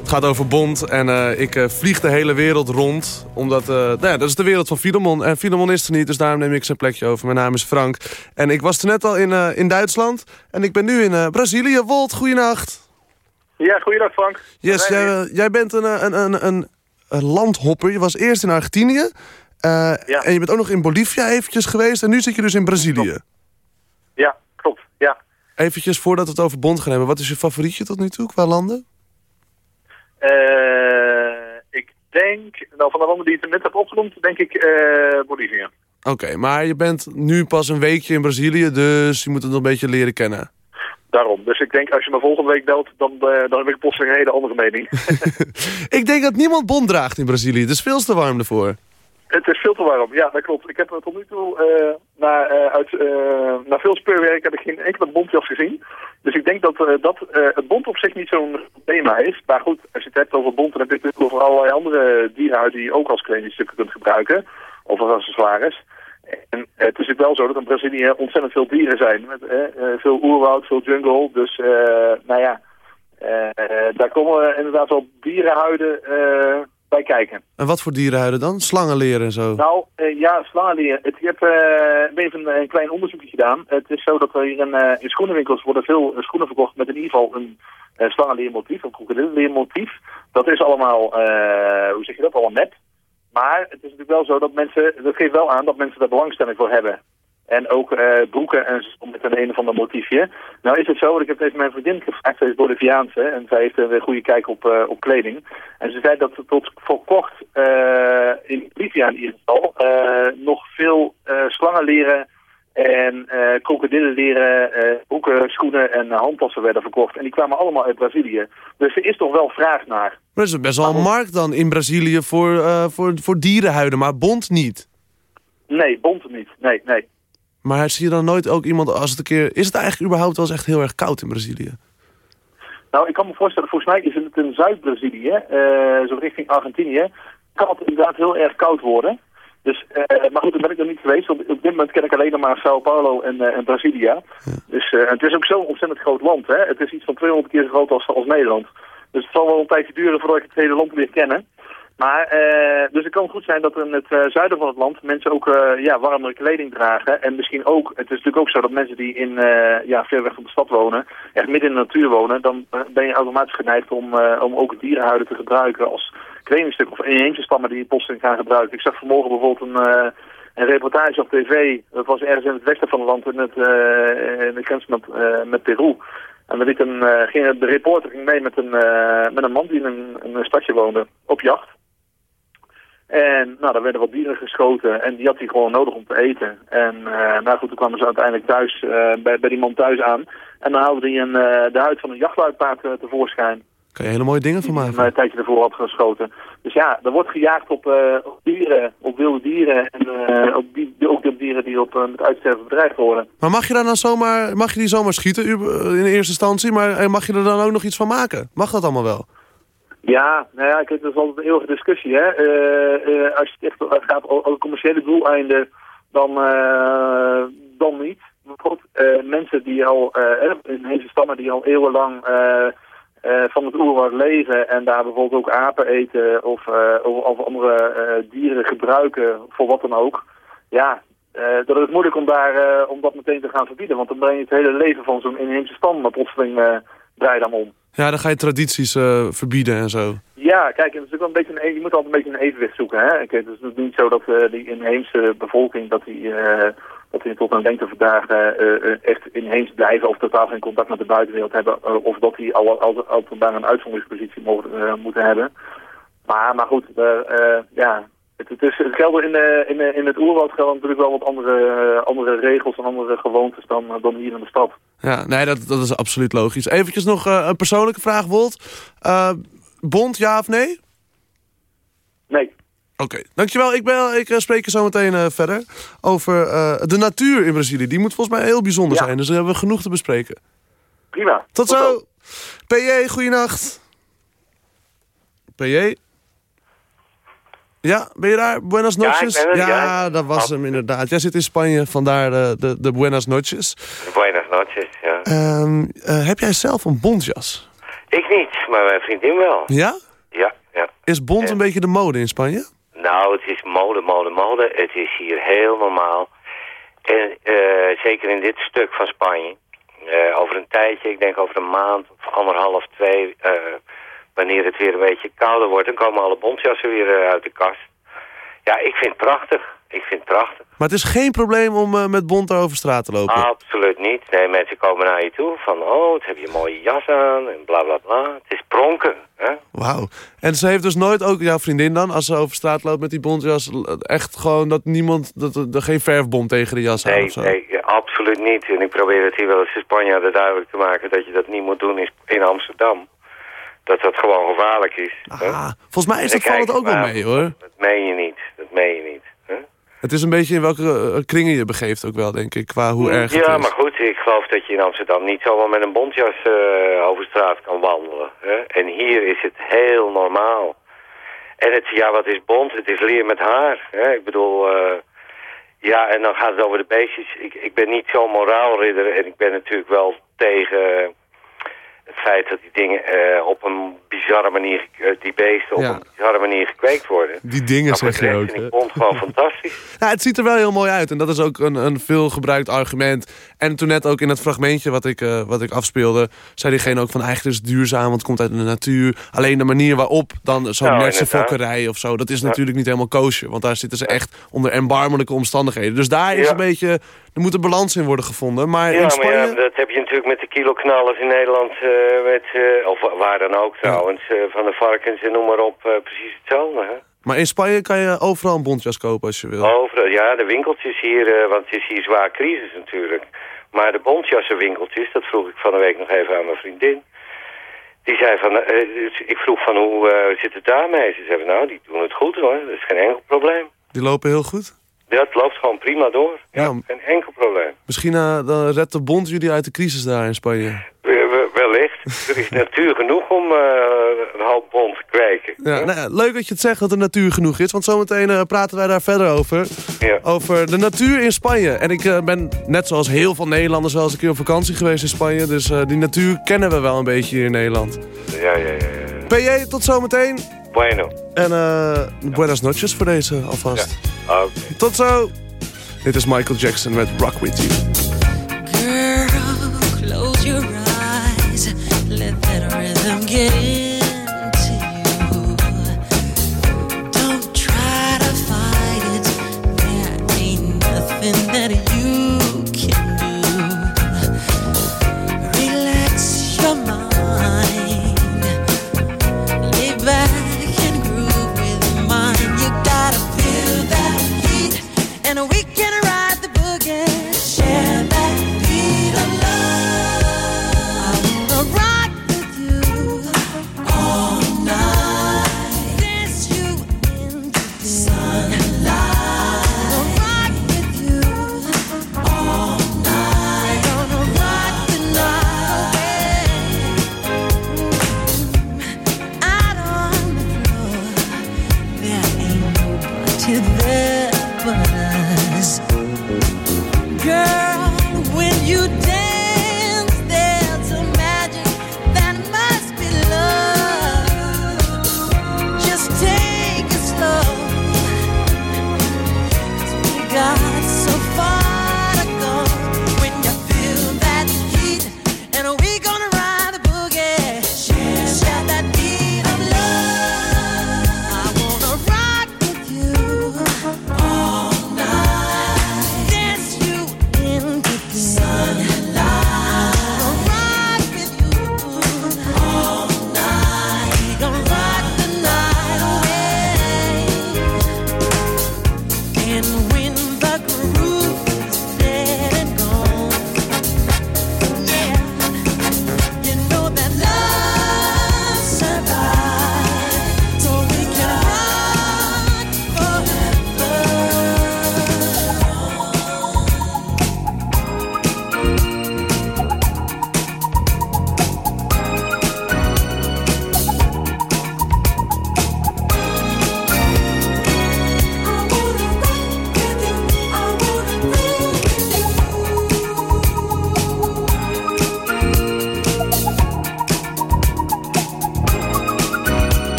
Het gaat over Bond en eh, ik eh, vlieg de hele wereld rond. Omdat, eh, nou ja, dat is de wereld van Filemon. En Filemon is er niet, dus daarom neem ik zijn plekje over. Mijn naam is Frank. En ik was er net al in, eh, in Duitsland. En ik ben nu in eh, Brazilië. Wolt, goeienacht. Ja, goeiedag Frank. Yes, jij, jij bent een, een, een, een, een landhopper. Je was eerst in Argentinië. eh, En je bent ook nog in Bolivia eventjes geweest. En nu zit je dus in Brazilië. Ja, klopt. Ja. Eventjes voordat we het over Bond gaan hebben. Wat is je favorietje tot nu toe qua landen? Eh, ik denk, nou van de landen die ik net heb opgenoemd, denk ik eh Bolivia. Oké, maar je bent nu pas een weekje in Brazilië, dus je moet het nog een beetje leren kennen. Daarom. Dus ik denk, als je me volgende week belt, dan, eh, dan heb ik plotseling een hele andere mening. Ik denk dat niemand bond draagt in Brazilië. Het is veel te warm ervoor. Het is veel te warm, ja, dat klopt. Ik heb tot nu toe, na, eh, uit, eh, na veel speurwerk heb ik geen enkele bondjas gezien. Dus ik denk dat, eh, dat het bond op zich niet zo'n thema is. Maar goed, als je het hebt over bond, dan heb je het over allerlei andere dierenhuiden die je ook als kledingstukken kunt gebruiken. Of als accessoires. En het is wel zo dat in Brazilië ontzettend veel dieren zijn. Met, veel oerwoud, veel jungle. Dus, nou ja, daar komen inderdaad wel dierenhuiden bij kijken. En wat voor dierenhuiden dan? Slangenleren en zo. Nou, eh, ja, slangenleer. Het, ik heb eh, even een, een klein onderzoekje gedaan. Het is zo dat er hier in, eh, in schoenenwinkels worden veel eh, schoenen verkocht met in ieder geval een slangenleermotief, een krokodillenleermotief. Dat is allemaal, eh, hoe zeg je dat, allemaal nep. Maar het is natuurlijk wel zo dat mensen, dat geeft wel aan dat mensen daar belangstelling voor hebben. En ook eh, broeken en zo met een een of ander motiefje. Nou is het zo, ik heb even mijn vriendin gevraagd, zij is Boliviaanse en zij heeft een goede kijk op, eh, op kleding. En ze zei dat er tot voor kort eh, in Bolivia in ieder geval eh, nog veel eh slangenleren en eh krokodillenleren eh, broeken, schoenen en eh, handtassen werden verkocht. En die kwamen allemaal uit Brazilië. Dus er is toch wel vraag naar. Maar er is best wel een markt dan in Brazilië voor, eh, voor, voor dierenhuiden, maar bond niet. Nee, bont niet. Nee, nee. Maar zie je dan nooit ook iemand als het een keer... Is het eigenlijk überhaupt wel eens echt heel erg koud in Brazilië? Nou, ik kan me voorstellen, volgens mij is het in Zuid-Brazilië, eh, zo richting Argentinië, kan het inderdaad heel erg koud worden. Dus, eh, maar goed, daar ben ik nog niet geweest. Op, op dit moment ken ik alleen nog maar Sao Paulo en, eh, en Brasilia. Dus het is ook zo'n ontzettend groot land. Hè? Het is iets van 200 keer zo groot als, als Nederland. Dus het zal wel een tijdje duren voordat ik het hele land weer kennen. Maar, eh, dus het kan goed zijn dat in het eh, zuiden van het land mensen ook eh, ja, warmere kleding dragen. En misschien ook, het is natuurlijk ook zo dat mensen die in, ja, ver weg van de stad wonen, echt midden in de natuur wonen, dan ben je automatisch geneigd om, om ook dierenhuiden te gebruiken als kledingstuk of inheemse stammen die je plotseling gaan gebruiken. Ik zag vanmorgen bijvoorbeeld een, een reportage op tv, dat was ergens in het westen van het land, in, het, in de grens met, met Peru. En er liet een, de reporter ging mee met een, met een man die in een, in een stadje woonde, op jacht. En nou, daar werden wat dieren geschoten en die had hij gewoon nodig om te eten. En uh, nou goed, toen kwamen ze uiteindelijk thuis, uh, bij, bij die man thuis aan. En dan haalde hij een, uh, de huid van een jachtluipaard tevoorschijn. Kan je hele mooie dingen van maken. Een tijdje ervoor had geschoten. Dus ja, er wordt gejaagd op, op dieren, op wilde dieren. En op die, ook op dieren die op met uitsterven bedreigd worden. Maar mag je daar dan zomaar, mag je die zomaar schieten in eerste instantie? Maar mag je er dan ook nog iets van maken? Mag dat allemaal wel? Ja, nou ja, kijk, dat is altijd een eeuwige discussie. Hè? Uh, uh, als het echt gaat over commerciële doeleinden, dan, uh, dan niet. Bijvoorbeeld mensen die al, in deze stammen die al eeuwenlang van het oerwoud leven en daar bijvoorbeeld ook apen eten of, of, of andere dieren gebruiken voor wat dan ook. Ja, dat is moeilijk om, daar, om dat meteen te gaan verbieden, want dan breng je het hele leven van zo'n inheemse stam maar plotseling draai dan om. Ja, dan ga je tradities uh, verbieden en zo. Ja, kijk, het is ook wel een beetje een, je moet altijd een beetje een evenwicht zoeken. Hè? Kijk, het is niet zo dat uh, die inheemse bevolking, dat die, uh, dat die tot een lengte vandaag echt inheems blijven of totaal geen contact met de buitenwereld hebben. of dat die al, al, al vandaag een uitzonderingspositie mogen, moeten hebben. Maar, maar goed, ja, het, het, is, het geldt in, de, in, de, in het oerwoud gelden natuurlijk wel wat andere, andere regels en andere gewoontes dan, dan hier in de stad. Ja, nee, dat, dat is absoluut logisch. Eventjes nog een persoonlijke vraag, Wolt. Uh, bond, ja of nee? Nee. Oké, okay. dankjewel. Ik, ben, ik spreek er zo meteen uh, verder over uh, de natuur in Brazilië. Die moet volgens mij heel bijzonder ja. zijn, dus daar hebben we genoeg te bespreken. Prima. Tot, Tot zo. PJ, goeienacht. PJ? Ja, ben je daar? Buenas noches? Ja, ja, ja, dat was hem inderdaad. Jij zit in Spanje, vandaar de, de, de Buenas noches. Buenas noches, ja. Um, uh, heb jij zelf een bontjas? Ik niet, maar mijn vriendin wel. Ja? Ja, ja. Is bont een beetje de mode in Spanje? Nou, het is mode, mode, mode. Het is hier heel normaal. En uh, zeker in dit stuk van Spanje. Uh, over een tijdje, ik denk over een maand of anderhalf, twee wanneer het weer een beetje kouder wordt, dan komen alle bontjassen weer uh, uit de kast. Ja, ik vind het prachtig. Ik vind het prachtig. Maar het is geen probleem om uh, met bont over straat te lopen? Absoluut niet. Nee, mensen komen naar je toe van, oh, wat heb je een mooie jas aan en bla bla bla. Het is pronken. Wauw. En ze heeft dus nooit, ook jouw vriendin dan, als ze over straat loopt met die bontjas, echt gewoon dat niemand, dat er geen verfbom tegen de jas nee, aan of zo? Nee, absoluut niet. En ik probeer het hier wel eens de Spanjaarden duidelijk te maken dat je dat niet moet doen in Amsterdam dat dat gewoon gevaarlijk is. Ah, volgens mij is dat valt het ook wel mee, hoor. Dat meen je niet, dat meen je niet. Hè? Het is een beetje in welke uh, kringen je begeeft ook wel, denk ik, qua hoe erg ja, is. Maar goed, ik geloof dat je in Amsterdam niet zomaar met een bontjas uh, over straat kan wandelen. Hè? En hier is het heel normaal. En het, ja, wat is bont? Het is leer met haar. Hè? Ik bedoel, uh, ja, en dan gaat het over de beestjes. Ik, ik ben niet zo'n moraalridder en ik ben natuurlijk wel tegen het feit dat die dingen uh, op een bizarre manier, uh, die beesten op een bizarre manier gekweekt worden. Die dingen voor zeg de je ook. hè? ik bont gewoon fantastisch. Ja, het ziet er wel heel mooi uit. En dat is ook een, een veel gebruikt argument. En toen net ook in het fragmentje wat ik, eh, wat ik afspeelde... zei diegene ook van eigenlijk is het duurzaam, want het komt uit de natuur. Alleen de manier waarop dan zo'n Nou, fokkerij of zo... dat is Ja. natuurlijk niet helemaal koosje. Want daar zitten ze echt onder erbarmelijke omstandigheden. Dus daar is Ja. een beetje... Er moet een balans in worden gevonden. Maar Ja, in maar Spanje... ja, dat heb je natuurlijk met de kiloknallers in Nederland, eh, met, eh, of wa- waar dan ook trouwens, van de varkens en noem maar op, precies hetzelfde. Hè? Maar in Spanje kan je overal een bontjas kopen als je wil. Overal, ja, de winkeltjes hier, want het is hier zwaar crisis natuurlijk. Maar de bontjassenwinkeltjes, dat vroeg ik van de week nog even aan mijn vriendin. Die zei van, eh, dus ik vroeg van hoe eh, zit het daarmee? Ze zei van, nou, die doen het goed hoor, dat is geen enkel probleem. Die lopen heel goed. Het loopt gewoon prima door. Ja, geen enkel probleem. Misschien eh, dan redt de bond jullie uit de crisis daar in Spanje. We- we- Wellicht. Er is natuur genoeg om uh, hoop bont kweken. Ja, nou ja, leuk dat je het zegt dat er natuur genoeg is. Want zometeen uh, praten wij daar verder over. Ja. Over de natuur in Spanje. En ik uh, ben net zoals heel veel Nederlanders wel eens een keer op vakantie geweest in Spanje. Dus die natuur kennen we wel een beetje hier in Nederland. Ja, ja, ja. ja. PJ, tot zometeen. Bueno. En buenas noches voor deze alvast. Ja. Okay. Tot zo. Dit is Michael Jackson met Rock With You. yeah.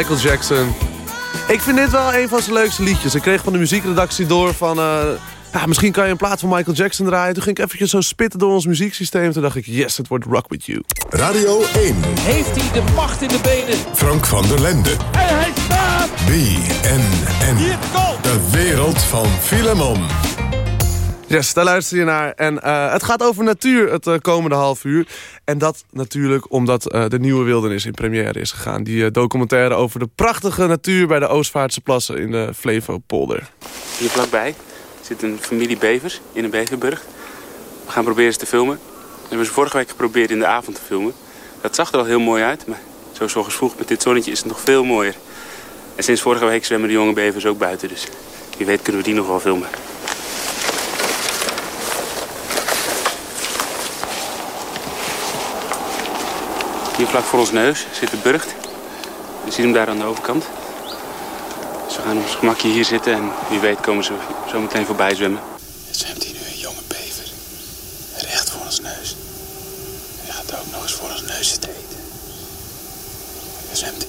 Michael Jackson. Ik vind dit wel een van zijn leukste liedjes. Ik kreeg van de muziekredactie door van... eh, ja, misschien kan je in plaats van Michael Jackson draaien. Toen ging ik eventjes zo spitten door ons muzieksysteem. Toen dacht ik, yes, het wordt Rock With You. Radio 1. Heeft hij de macht in de benen? Frank van der Lende. En hij staat! BNN. De wereld van Filemon. Yes, daar luister je naar. En eh, het gaat over natuur het eh, komende half uur. En dat natuurlijk omdat eh, de Nieuwe Wildernis in première is gegaan. Die eh, documentaire over de prachtige natuur bij de Oostvaartse plassen in de Flevopolder. Hier vlakbij zit een familie bevers in een beverburg. We gaan proberen ze te filmen. We hebben ze vorige week geprobeerd in de avond te filmen. Dat zag er al heel mooi uit, maar zo 's ochtends vroeg met dit zonnetje is het nog veel mooier. En sinds vorige week zwemmen de jonge bevers ook buiten, dus wie weet kunnen we die nog wel filmen. Hier vlak voor ons neus zit de burcht. Je ziet hem daar aan de overkant. Dus we gaan op ons gemakje hier zitten en wie weet komen ze zo meteen voorbij zwemmen. Er zwemt hier nu een jonge bever. Recht voor ons neus. Hij gaat ook nog eens voor ons neus zitten eten. Er zwemt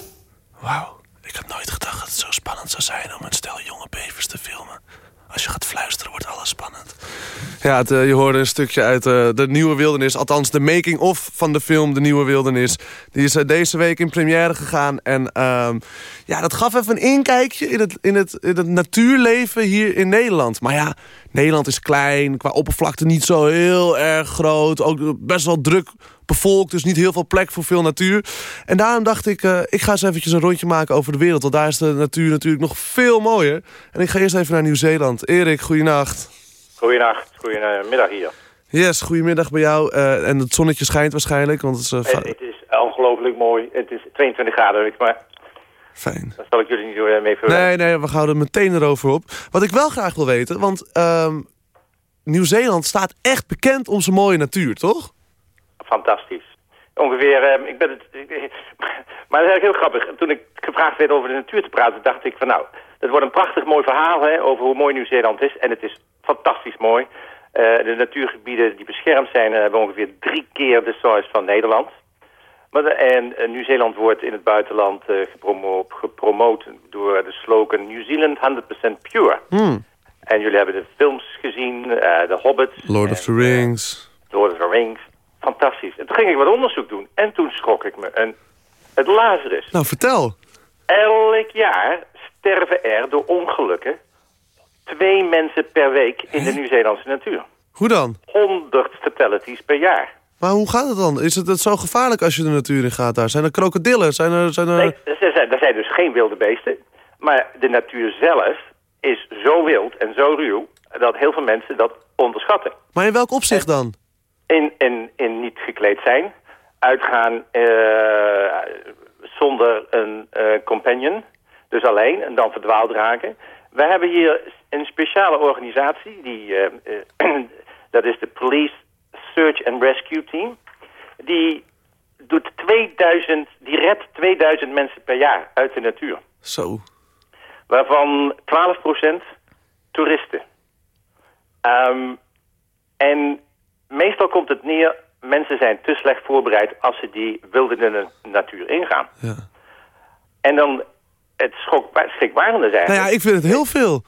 Wauw, ik had nooit gedacht dat het zo spannend zou zijn om een stel jonge bevers te filmen. Als je gaat fluisteren wordt alles spannend. Ja, het, eh, je hoorde een stukje uit eh, de Nieuwe Wildernis. Althans, de making-of van de film De Nieuwe Wildernis. Die is eh, deze week in première gegaan. En ehm, ja, dat gaf even een inkijkje in het, in, het, in het natuurleven hier in Nederland. Maar ja, Nederland is klein. Qua oppervlakte niet zo heel erg groot. Ook best wel druk bevolkt. Dus niet heel veel plek voor veel natuur. En daarom dacht ik, ik ga eens eventjes een rondje maken over de wereld. Want daar is de natuur natuurlijk nog veel mooier. En ik ga eerst even naar Nieuw-Zeeland. Erik, goeienacht. Goedenacht, goedemiddag hier. Yes, goedemiddag bij jou. Uh, en het zonnetje schijnt waarschijnlijk. Want het, is, uh, het, het, is ongelooflijk mooi. Het is 22 graden, maar... Fijn. Daar zal ik jullie niet mee verwerken. Nee, nee, we houden meteen erover op. Wat ik wel graag wil weten, want um, Nieuw-Zeeland staat echt bekend om zijn mooie natuur, toch? Fantastisch. Ongeveer, um, ik ben het... maar het is eigenlijk heel grappig. Toen ik gevraagd werd over de natuur te praten, dacht ik van nou... Het wordt een prachtig mooi verhaal hè, over hoe mooi Nieuw-Zeeland is. En het is fantastisch mooi. Uh, de natuurgebieden die beschermd zijn hebben ongeveer drie keer de size van Nederland. Maar de, en uh, Nieuw-Zeeland wordt in het buitenland gepromo gepromoot door de slogan New Zealand 100% pure. Hmm. En jullie hebben de films gezien, The Hobbit. Lord en, of the Rings. Lord of the Rings. Fantastisch. En toen ging ik wat onderzoek doen. En toen schrok ik me. En het Lazarus. Nou, vertel. Elk jaar sterven er door ongelukken twee mensen per week in de Nieuw-Zeelandse natuur. Hoe dan? 100 fatalities per jaar. Maar hoe gaat het dan? Is het, het zo gevaarlijk als je de natuur in gaat daar? Zijn er krokodillen? Zijn er, zijn er... Nee, er zijn, er zijn dus geen wilde beesten. Maar de natuur zelf is zo wild en zo ruw... dat heel veel mensen dat onderschatten. Maar in welk opzicht dan? In, in, in niet gekleed zijn. Uitgaan uh, zonder een uh, companion. Dus alleen en dan verdwaald raken. We hebben hier een speciale organisatie, die, uh, dat is de Police Search and Rescue Team. Die, doet 2000, die redt 2000 mensen per jaar uit de natuur. Zo. Waarvan 12% toeristen. Um, en meestal komt het neer, mensen zijn te slecht voorbereid als ze die wilde natuur ingaan. Ja. En dan het schrikbarende zijn. Nou ja, ik vind het heel veel.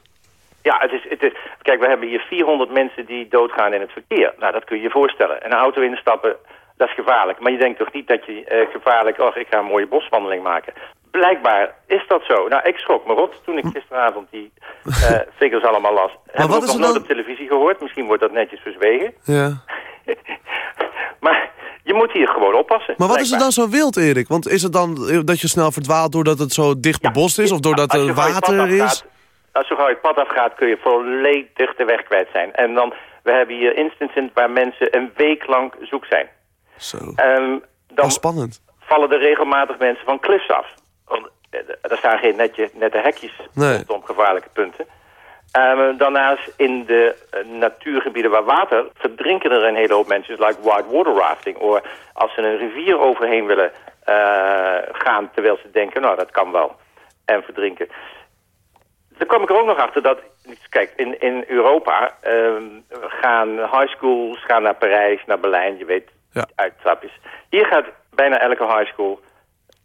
Ja, het is, het is, kijk, we hebben hier 400 mensen die doodgaan in het verkeer. Nou, dat kun je je voorstellen. Een auto instappen, dat is gevaarlijk. Maar je denkt toch niet dat je uh, gevaarlijk... oh, ik ga een mooie boswandeling maken. Blijkbaar is dat zo. Nou, ik schrok me rot toen ik gisteravond die uh, figures allemaal las. Maar Heb wat is nog nooit dan- op televisie gehoord. Misschien wordt dat netjes verzwegen. Ja. maar je moet hier gewoon oppassen. Maar wat is er dan zo wild, Erik? Want is het dan eh, dat je snel verdwaalt doordat het zo dicht bebost is? Of doordat er water is? Als je gewoon het pad afgaat, kun je volledig de weg kwijt zijn. En dan, we hebben hier instances waar mensen een week lang zoek zijn. Zo. Ehm, dan spannend. vallen er regelmatig mensen van cliffs af. Want, eh, er staan geen netje, nette hekjes Nee. rondom gevaarlijke punten. Ehm, daarnaast in de eh, natuurgebieden waar water verdrinken er een hele hoop mensen. Like whitewater rafting. Of als ze een rivier overheen willen eh, gaan terwijl ze denken, nou dat kan wel. En verdrinken. Dan kwam ik er ook nog achter dat, kijk, in, in Europa ehm, gaan high schools gaan naar Parijs, naar Berlijn, je weet, Ja. uittrapjes. Hier gaat bijna elke high school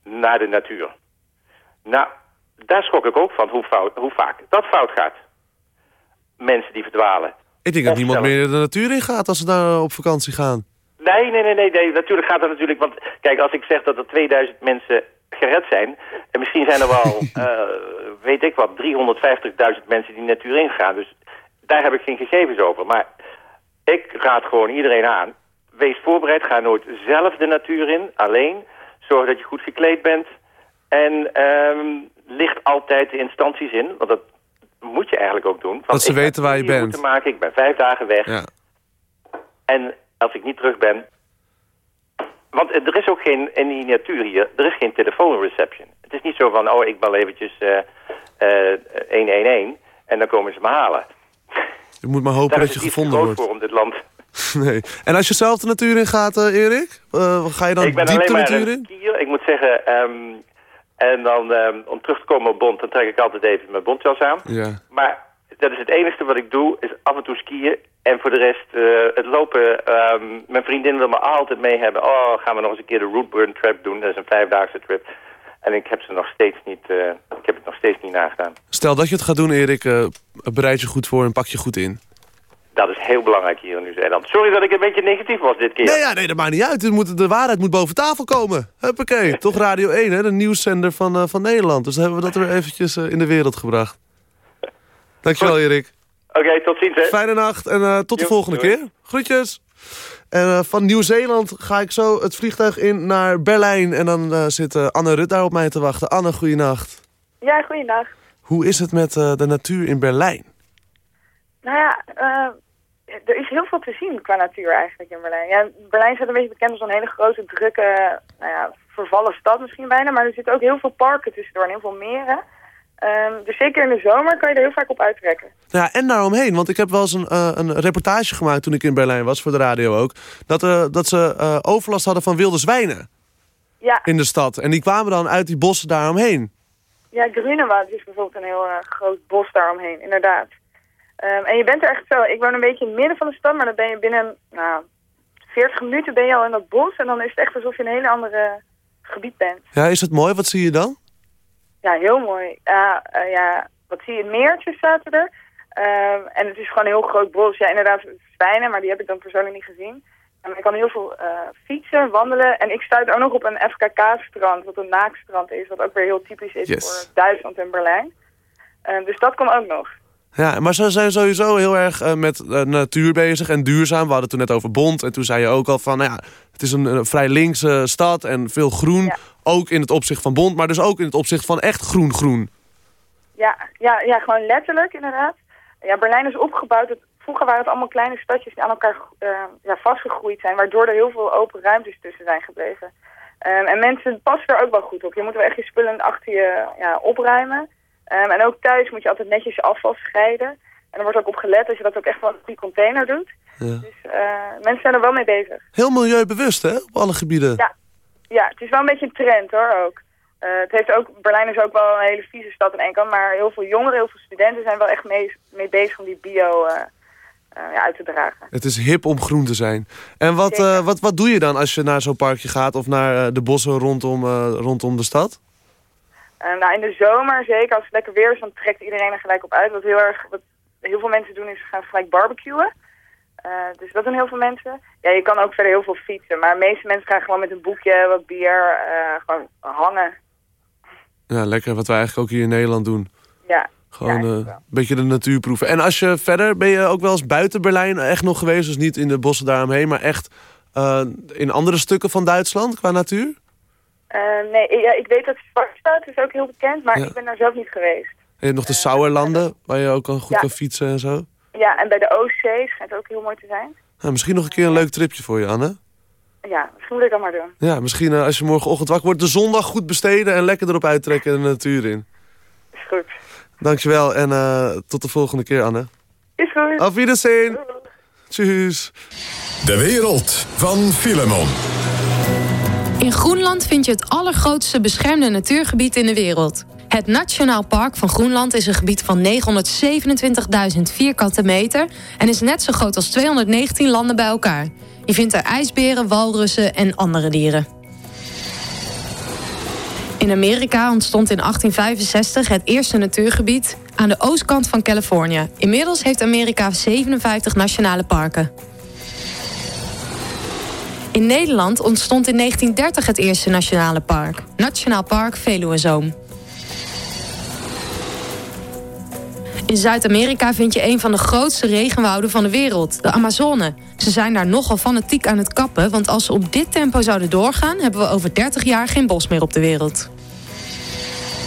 naar de natuur. Nou, daar schrok ik ook van hoe, fout, hoe vaak dat fout gaat. Mensen die verdwalen. Ik denk dat niemand meer de natuur in gaat als ze daar op vakantie gaan. Nee, nee, nee, nee, nee. Natuurlijk gaat het natuurlijk... Want kijk, als ik zeg dat er 2000 mensen gered zijn... en misschien zijn er wel, eh, weet ik wat, 350.000 mensen die de natuur ingaan. Dus daar heb ik geen gegevens over. Maar ik raad gewoon iedereen aan. Wees voorbereid, ga nooit zelf de natuur in, alleen. Zorg dat je goed gekleed bent. En ehm licht altijd de instanties in, want dat moet je eigenlijk ook doen. Want Dat ze weten waar je bent. maken, ik ben vijf dagen weg. Ja. En als ik niet terug ben... Want er is ook geen, in die natuur hier, er is geen telefoonreception. Het is niet zo van, oh, ik bel eventjes eh, eh, 111 en dan komen ze me halen. Je moet maar hopen Daar dat je gevonden wordt. voor om dit land. Nee. En als je zelf de natuur in gaat, eh, Erik? Eh, ga je dan ik ben diep alleen de maar natuur een in? skier. Ik moet zeggen, ehm, en dan ehm, om terug te komen op bond, dan trek ik altijd even mijn bondjas aan. Ja. Maar dat is het enige wat ik doe, is af en toe skiën. En voor de rest, eh, het lopen, ehm, mijn vriendin wil me altijd mee hebben. Oh, gaan we nog eens een keer de Rootburn trip doen. Dat is een vijfdaagse trip. En ik heb, ze nog steeds niet, eh, ik heb het nog steeds niet nagedaan. Stel dat je het gaat doen, Erik, eh, bereid je goed voor en pak je goed in. Dat is heel belangrijk hier in Nieuw-Zeeland. Sorry dat ik een beetje negatief was dit keer. Nee, ja, nee dat maakt niet uit. Het moet, de waarheid moet boven tafel komen. Huppakee. Toch Radio 1, hè? de nieuwszender van, van Nederland. Dus hebben we dat weer eventjes in de wereld gebracht. Dankjewel, Erik. Oké, okay, tot ziens. Hè. Fijne nacht en uh, tot de volgende doei. keer. Groetjes. En van Nieuw-Zeeland ga ik zo het vliegtuig in naar Berlijn. En dan zit Anne Rut daar op mij te wachten. Anne, goeienacht. Ja, goeienacht. Hoe is het met de natuur in Berlijn? Nou ja, er is heel veel te zien qua natuur eigenlijk in Berlijn. Ja, Berlijn staat een beetje bekend als een hele grote, drukke, nou ja, vervallen stad misschien bijna. Maar er zitten ook heel veel parken tussendoor en heel veel meren. Um, dus zeker in de zomer kan je er heel vaak op uittrekken. Ja, en daaromheen. Want ik heb wel eens een, uh, een reportage gemaakt toen ik in Berlijn was, voor de radio ook. Dat, uh, dat ze uh, overlast hadden van wilde zwijnen. Ja. In de stad. En die kwamen dan uit die bossen daaromheen. Ja, Grunewald is bijvoorbeeld een heel groot bos daaromheen, inderdaad. Um, en je bent er echt zo. Ik woon een beetje in het midden van de stad, maar dan ben je binnen nou, 40 minuten ben je al in dat bos. En dan is het echt alsof je in een hele andere gebied bent. Ja, is het mooi? Wat zie je dan? Ja, heel mooi. Uh, uh, ja, wat zie je? Meertjes zaten er. Um, en het is gewoon een heel groot bos. Ja, inderdaad, zwijnen, maar die heb ik dan persoonlijk niet gezien. En ik kan heel veel uh, fietsen, wandelen. En ik stuit ook nog op een FKK-strand, wat een naakstrand is. Wat ook weer heel typisch is yes. voor Duitsland en Berlijn. dus dat kan ook nog. Ja, maar ze zijn sowieso heel erg uh, met uh, natuur bezig en duurzaam. We hadden het toen net over Bond. En toen zei je ook al van, nou ja, het is een, een vrij linkse stad en veel groen. Ja. Ook in het opzicht van Bond, maar dus ook in het opzicht van echt groen-groen. Ja, ja, ja, gewoon letterlijk inderdaad. Ja, Berlijn is opgebouwd. Het, vroeger waren het allemaal kleine stadjes die aan elkaar uh, ja, vastgegroeid zijn. Waardoor er heel veel open ruimtes tussen zijn gebleven. Um, en mensen passen er ook wel goed op. Je moet wel echt je spullen achter je ja, opruimen. Um, en ook thuis moet je altijd netjes je afval scheiden. En er wordt ook op gelet dat je dat ook echt wel in die container doet. Ja. Dus uh, mensen zijn er wel mee bezig. Heel milieubewust, hè? Op alle gebieden. Ja, ja het is wel een beetje een trend, hoor, ook. Uh, het heeft ook, Berlijn is ook wel een hele vieze stad aan één kant, maar heel veel jongeren, heel veel studenten zijn wel echt mee, mee bezig om die bio uh, ja, uit te dragen. Het is hip om groen te zijn. En wat, wat, wat doe je dan als je naar zo'n parkje gaat of naar de bossen rondom, rondom de stad? Uh, nou, in de zomer, zeker als het lekker weer is, dan trekt iedereen er gelijk op uit. Wat heel erg, wat heel veel mensen doen, is gaan gelijk barbecuen. Uh, dus dat doen heel veel mensen. Ja, je kan ook verder heel veel fietsen. Maar de meeste mensen gaan gewoon met een boekje, wat bier, uh, gewoon hangen. Ja, lekker. Wat wij eigenlijk ook hier in Nederland doen. Ja. Gewoon ja, een beetje de natuur proeven. En als je verder, ben je ook wel eens buiten Berlijn echt nog geweest? Dus niet in de bossen daaromheen, maar echt in andere stukken van Duitsland qua natuur? Uh, nee, ja, ik weet dat Zwartstad is ook heel bekend, maar ja. ik ben daar zelf niet geweest. En je hebt nog de uh, Sauerlanden, waar je ook goed ja. kan fietsen en zo. Ja, en bij de Oostzee schijnt het ook heel mooi te zijn. Nou, misschien nog een keer een leuk tripje voor je, Anne. Ja, misschien moet ik dat maar doen. Ja, misschien uh, als je morgenochtend wakker wordt, de zondag goed besteden en lekker erop uittrekken en de natuur in. Is goed. Dankjewel en tot de volgende keer, Anne. Is goed. Auf Wiedersehen. Tjus. De wereld van Filemon. In Groenland vind je het allergrootste beschermde natuurgebied in de wereld. Het Nationaal Park van Groenland is een gebied van 927.000 vierkante meter... en is net zo groot als 219 landen bij elkaar. Je vindt er ijsberen, walrussen en andere dieren. In Amerika ontstond in 1865 het eerste natuurgebied aan de oostkant van Californië. Inmiddels heeft Amerika 57 nationale parken. In Nederland ontstond in 1930 het eerste nationale park. Nationaal Park Veluwezoom. In Zuid-Amerika vind je een van de grootste regenwouden van de wereld, de Amazone. Ze zijn daar nogal fanatiek aan het kappen, want als ze op dit tempo zouden doorgaan... hebben we over 30 jaar geen bos meer op de wereld.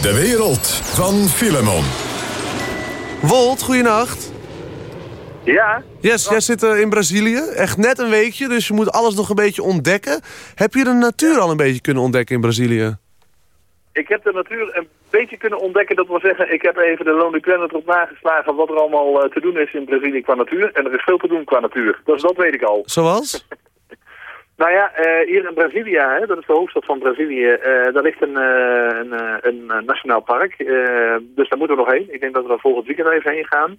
De wereld van Filemon. Wolt, goeienacht. Ja. Yes, jij zit uh, in Brazilië. Echt net een weekje, dus je moet alles nog een beetje ontdekken. Heb je de natuur al een beetje kunnen ontdekken in Brazilië? Ik heb de natuur een beetje kunnen ontdekken. Dat wil zeggen, ik heb even de Lonely Planet op nageslagen wat er allemaal uh, te doen is in Brazilië qua natuur. En er is veel te doen qua natuur. Dus dat weet ik al. Zoals? nou ja, uh, hier in Brasilia, hè, dat is de hoofdstad van Brazilië, daar ligt een, een, een, nationaal park. dus daar moeten we nog heen. Ik denk dat we er volgend weekend even heen gaan.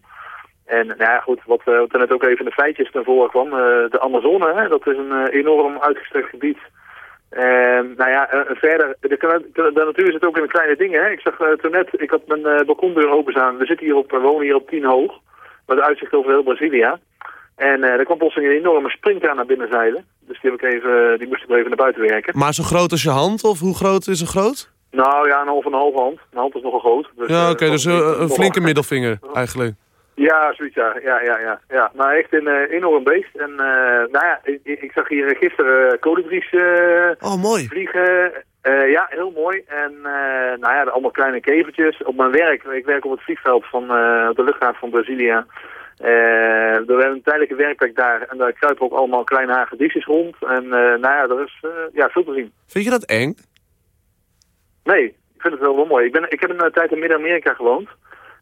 En nou ja, goed, wat, uh, wat er net ook even in de feitjes naar voren kwam. Uh, de Amazone, hè, dat is een uh, enorm uitgestrekt gebied. En nou ja, eh, verder, de, de, de natuur zit ook in de kleine dingen. Hè. Ik zag toen net, ik had mijn uh, balkondeur openstaan. We zitten hier op, we wonen hier op 10 hoog. Met uitzicht over heel Brazilia. En uh, er kwam plotseling een enorme springkraan naar binnen zeilen. Dus die, heb ik even, die moest ik even naar buiten werken. Maar zo groot als je hand? Of hoe groot is een groot? Nou ja, een half en een halve hand. Een hand is nogal groot. Dus, ja, oké, okay, dus een flinke middelvinger eigenlijk. Ja, zoiets ja. Ja, ja, ja. ja. Maar echt een uh, enorm beest. En uh, nou ja, ik, ik, zag hier gisteren uh, kolibries oh, mooi. vliegen. ja, heel mooi. En nou ja, allemaal kleine kevertjes. Op mijn werk, ik werk op het vliegveld van de luchthaven van Brazilia. er hebben een tijdelijke werkplek daar. En daar kruipen ook allemaal kleine hagedisjes rond. En nou ja, er is ja, veel te zien. Vind je dat eng? Nee, ik vind het wel, wel mooi. Ik, ben, ik heb een tijd in Midden-Amerika gewoond.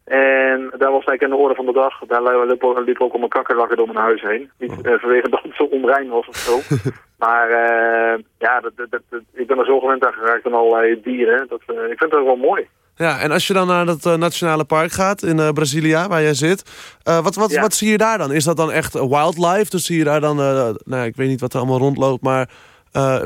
En daar was eigenlijk in de orde van de dag. Daar liep, liep ook om een kakkerlakken door mijn huis heen. Niet uh, vanwege dat het zo onrein was of zo. maar uh, ja, dat, dat, dat, ik ben er zo gewend aan geraakt aan allerlei dieren. Dat, uh, ik vind het wel mooi. Ja, en als je dan naar dat nationale park gaat in Brazilia, waar jij zit. wat, wat, ja. wat zie je daar dan? Is dat dan echt wildlife? Dus zie je daar dan, nou ik weet niet wat er allemaal rondloopt, maar...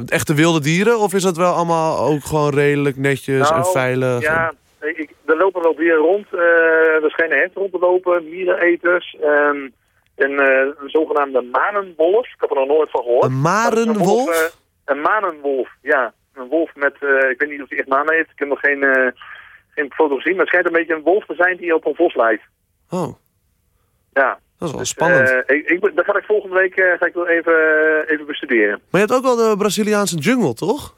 echte wilde dieren? Of is dat wel allemaal ook gewoon redelijk netjes nou, en veilig? Ja, ik, er lopen wel dieren rond. Uh, er schijnen herten rond te lopen, miereneters. Um, een, uh, een zogenaamde manenwolf. Ik heb er nog nooit van gehoord. Een marenwolf? Een, uh, een manenwolf, ja. Een wolf met, ik weet niet of hij echt manen heeft. Ik heb nog geen, geen foto gezien. Maar het schijnt een beetje een wolf te zijn die op een vos lijkt. Oh. Ja. Dat is wel dus, spannend. ik, ik, dat ga ik volgende week ga ik wel even, even bestuderen. Maar je hebt ook wel de Braziliaanse jungle, toch?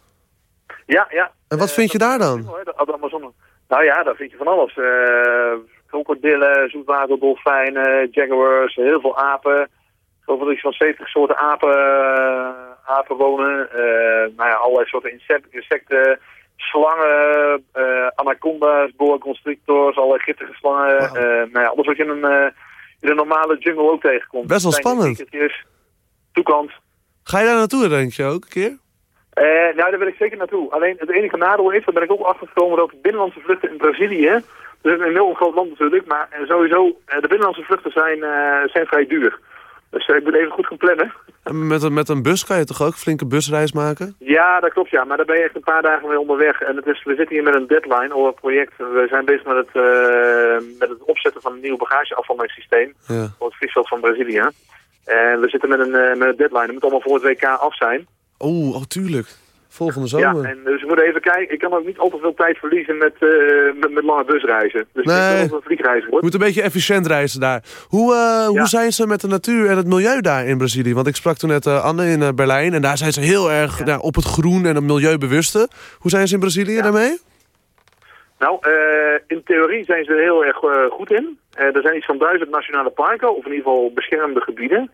Ja, ja. En wat vind je daar dan? De Amazone. Nou ja, daar vind je van alles. Uh, krokodillen, zoetwaterdolfijnen, jaguars, heel veel apen. Ik geloof dat er van 70 soorten apen, uh, apen wonen. Uh, nou ja, allerlei soorten insecten, insecten slangen, anaconda's, boa constrictors, allerlei giftige slangen. Wow. nou ja, alles wat je in een, in een normale jungle ook tegenkomt. Best wel spannend. Toekant. Ga je daar naartoe, denk je ook een keer? Uh, nou, daar wil ik zeker naartoe. Alleen het enige nadeel is, daar ben ik ook achtergekomen, dat binnenlandse vluchten in Brazilië, dat is een heel groot land natuurlijk, maar sowieso, de binnenlandse vluchten zijn, uh, zijn vrij duur. Dus ik moet even goed gaan plannen. En met, een, met een bus kan je toch ook flinke busreis maken? Ja, dat klopt ja. Maar daar ben je echt een paar dagen mee onderweg. En het is, we zitten hier met een deadline over het project. We zijn bezig met het, met het opzetten van een nieuw bagageafvalsysteem. Ja. Voor het vliegveld van Brazilië. En we zitten met een, met een deadline. Het moet allemaal voor het WK af zijn. Oeh, oh, tuurlijk. Volgende zomer. Ja, en dus we moeten even kijken. Ik kan ook niet al te veel tijd verliezen met, uh, met, met, lange busreizen. Dus nee. ik een vliegreis wordt. Je moet een beetje efficiënt reizen daar. Hoe, uh, ja. hoe zijn ze met de natuur en het milieu daar in Brazilië? Want ik sprak toen net uh, Anne in Berlijn. En daar zijn ze heel erg ja. nou, op het groen en het milieubewuste. Hoe zijn ze in Brazilië ja. daarmee? Nou, in theorie zijn ze er heel erg goed in. er zijn iets van duizend nationale parken, of in ieder geval beschermde gebieden.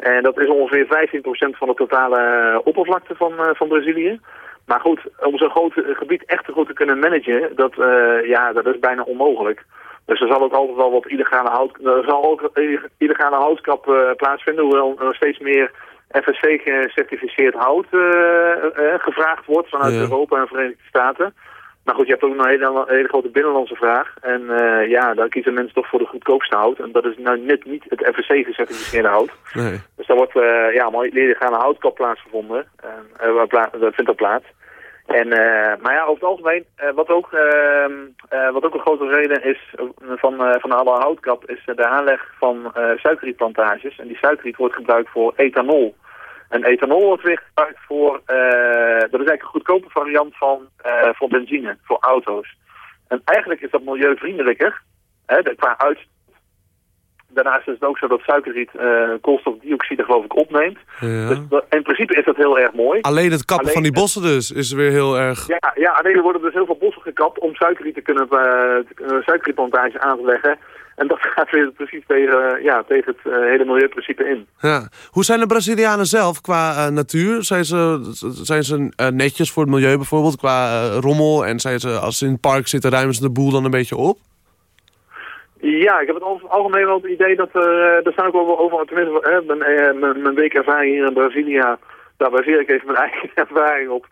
En dat is ongeveer 15% van de totale oppervlakte van, uh, van Brazilië. Maar goed, om zo'n groot gebied echt goed te kunnen managen, dat, uh, ja, dat is bijna onmogelijk. Dus er zal ook altijd wel wat illegale hout, er zal ook illegale houtkap uh, plaatsvinden, hoewel er steeds meer FSC-gecertificeerd hout gevraagd wordt vanuit ja. Europa en de Verenigde Staten. Maar goed, je hebt ook nog een hele, hele grote binnenlandse vraag. En uh, ja, daar kiezen mensen toch voor de goedkoopste hout. En dat is nou net niet het FSC gecertificeerde hout. Nee. Dus daar wordt uh, ja, mooi illegale houtkap plaatsgevonden. En, uh, pla dat vindt er plaats. En, maar ja, over het algemeen, wat, ook, ehm, wat ook een grote reden is van, van alle houtkap, is de aanleg van suikerrietplantages. En die suikerriet wordt gebruikt voor ethanol. En ethanol wordt weer gebruikt voor, uh, dat is eigenlijk een goedkope variant van uh, voor benzine, voor auto's. En eigenlijk is dat milieuvriendelijker, hè, qua uit. Daarnaast is het ook zo dat suikerriet uh, koolstofdioxide geloof ik opneemt. Ja. Dus dat, in principe is dat heel erg mooi. Alleen het kappen alleen, van die bossen dus is weer heel erg... Ja, ja alleen er worden dus heel veel bossen gekapt om suikerriet te kunnen, uh, suikerrietplantages aan te leggen. En dat gaat weer precies tegen, ja, tegen het uh, hele milieuprincipe in. Ja. Hoe zijn de Brazilianen zelf qua uh, natuur? Zijn ze, zijn ze uh, netjes voor het milieu bijvoorbeeld qua rommel? En zijn ze, als ze in het park zitten, ruimen ze de boel dan een beetje op? Ja, ik heb het over het algemeen wel het idee dat er... daar staan ook wel over... Tenminste, mijn, mijn, mijn week ervaring hier in Brasilia... Daar baseer ik even mijn eigen ervaring op.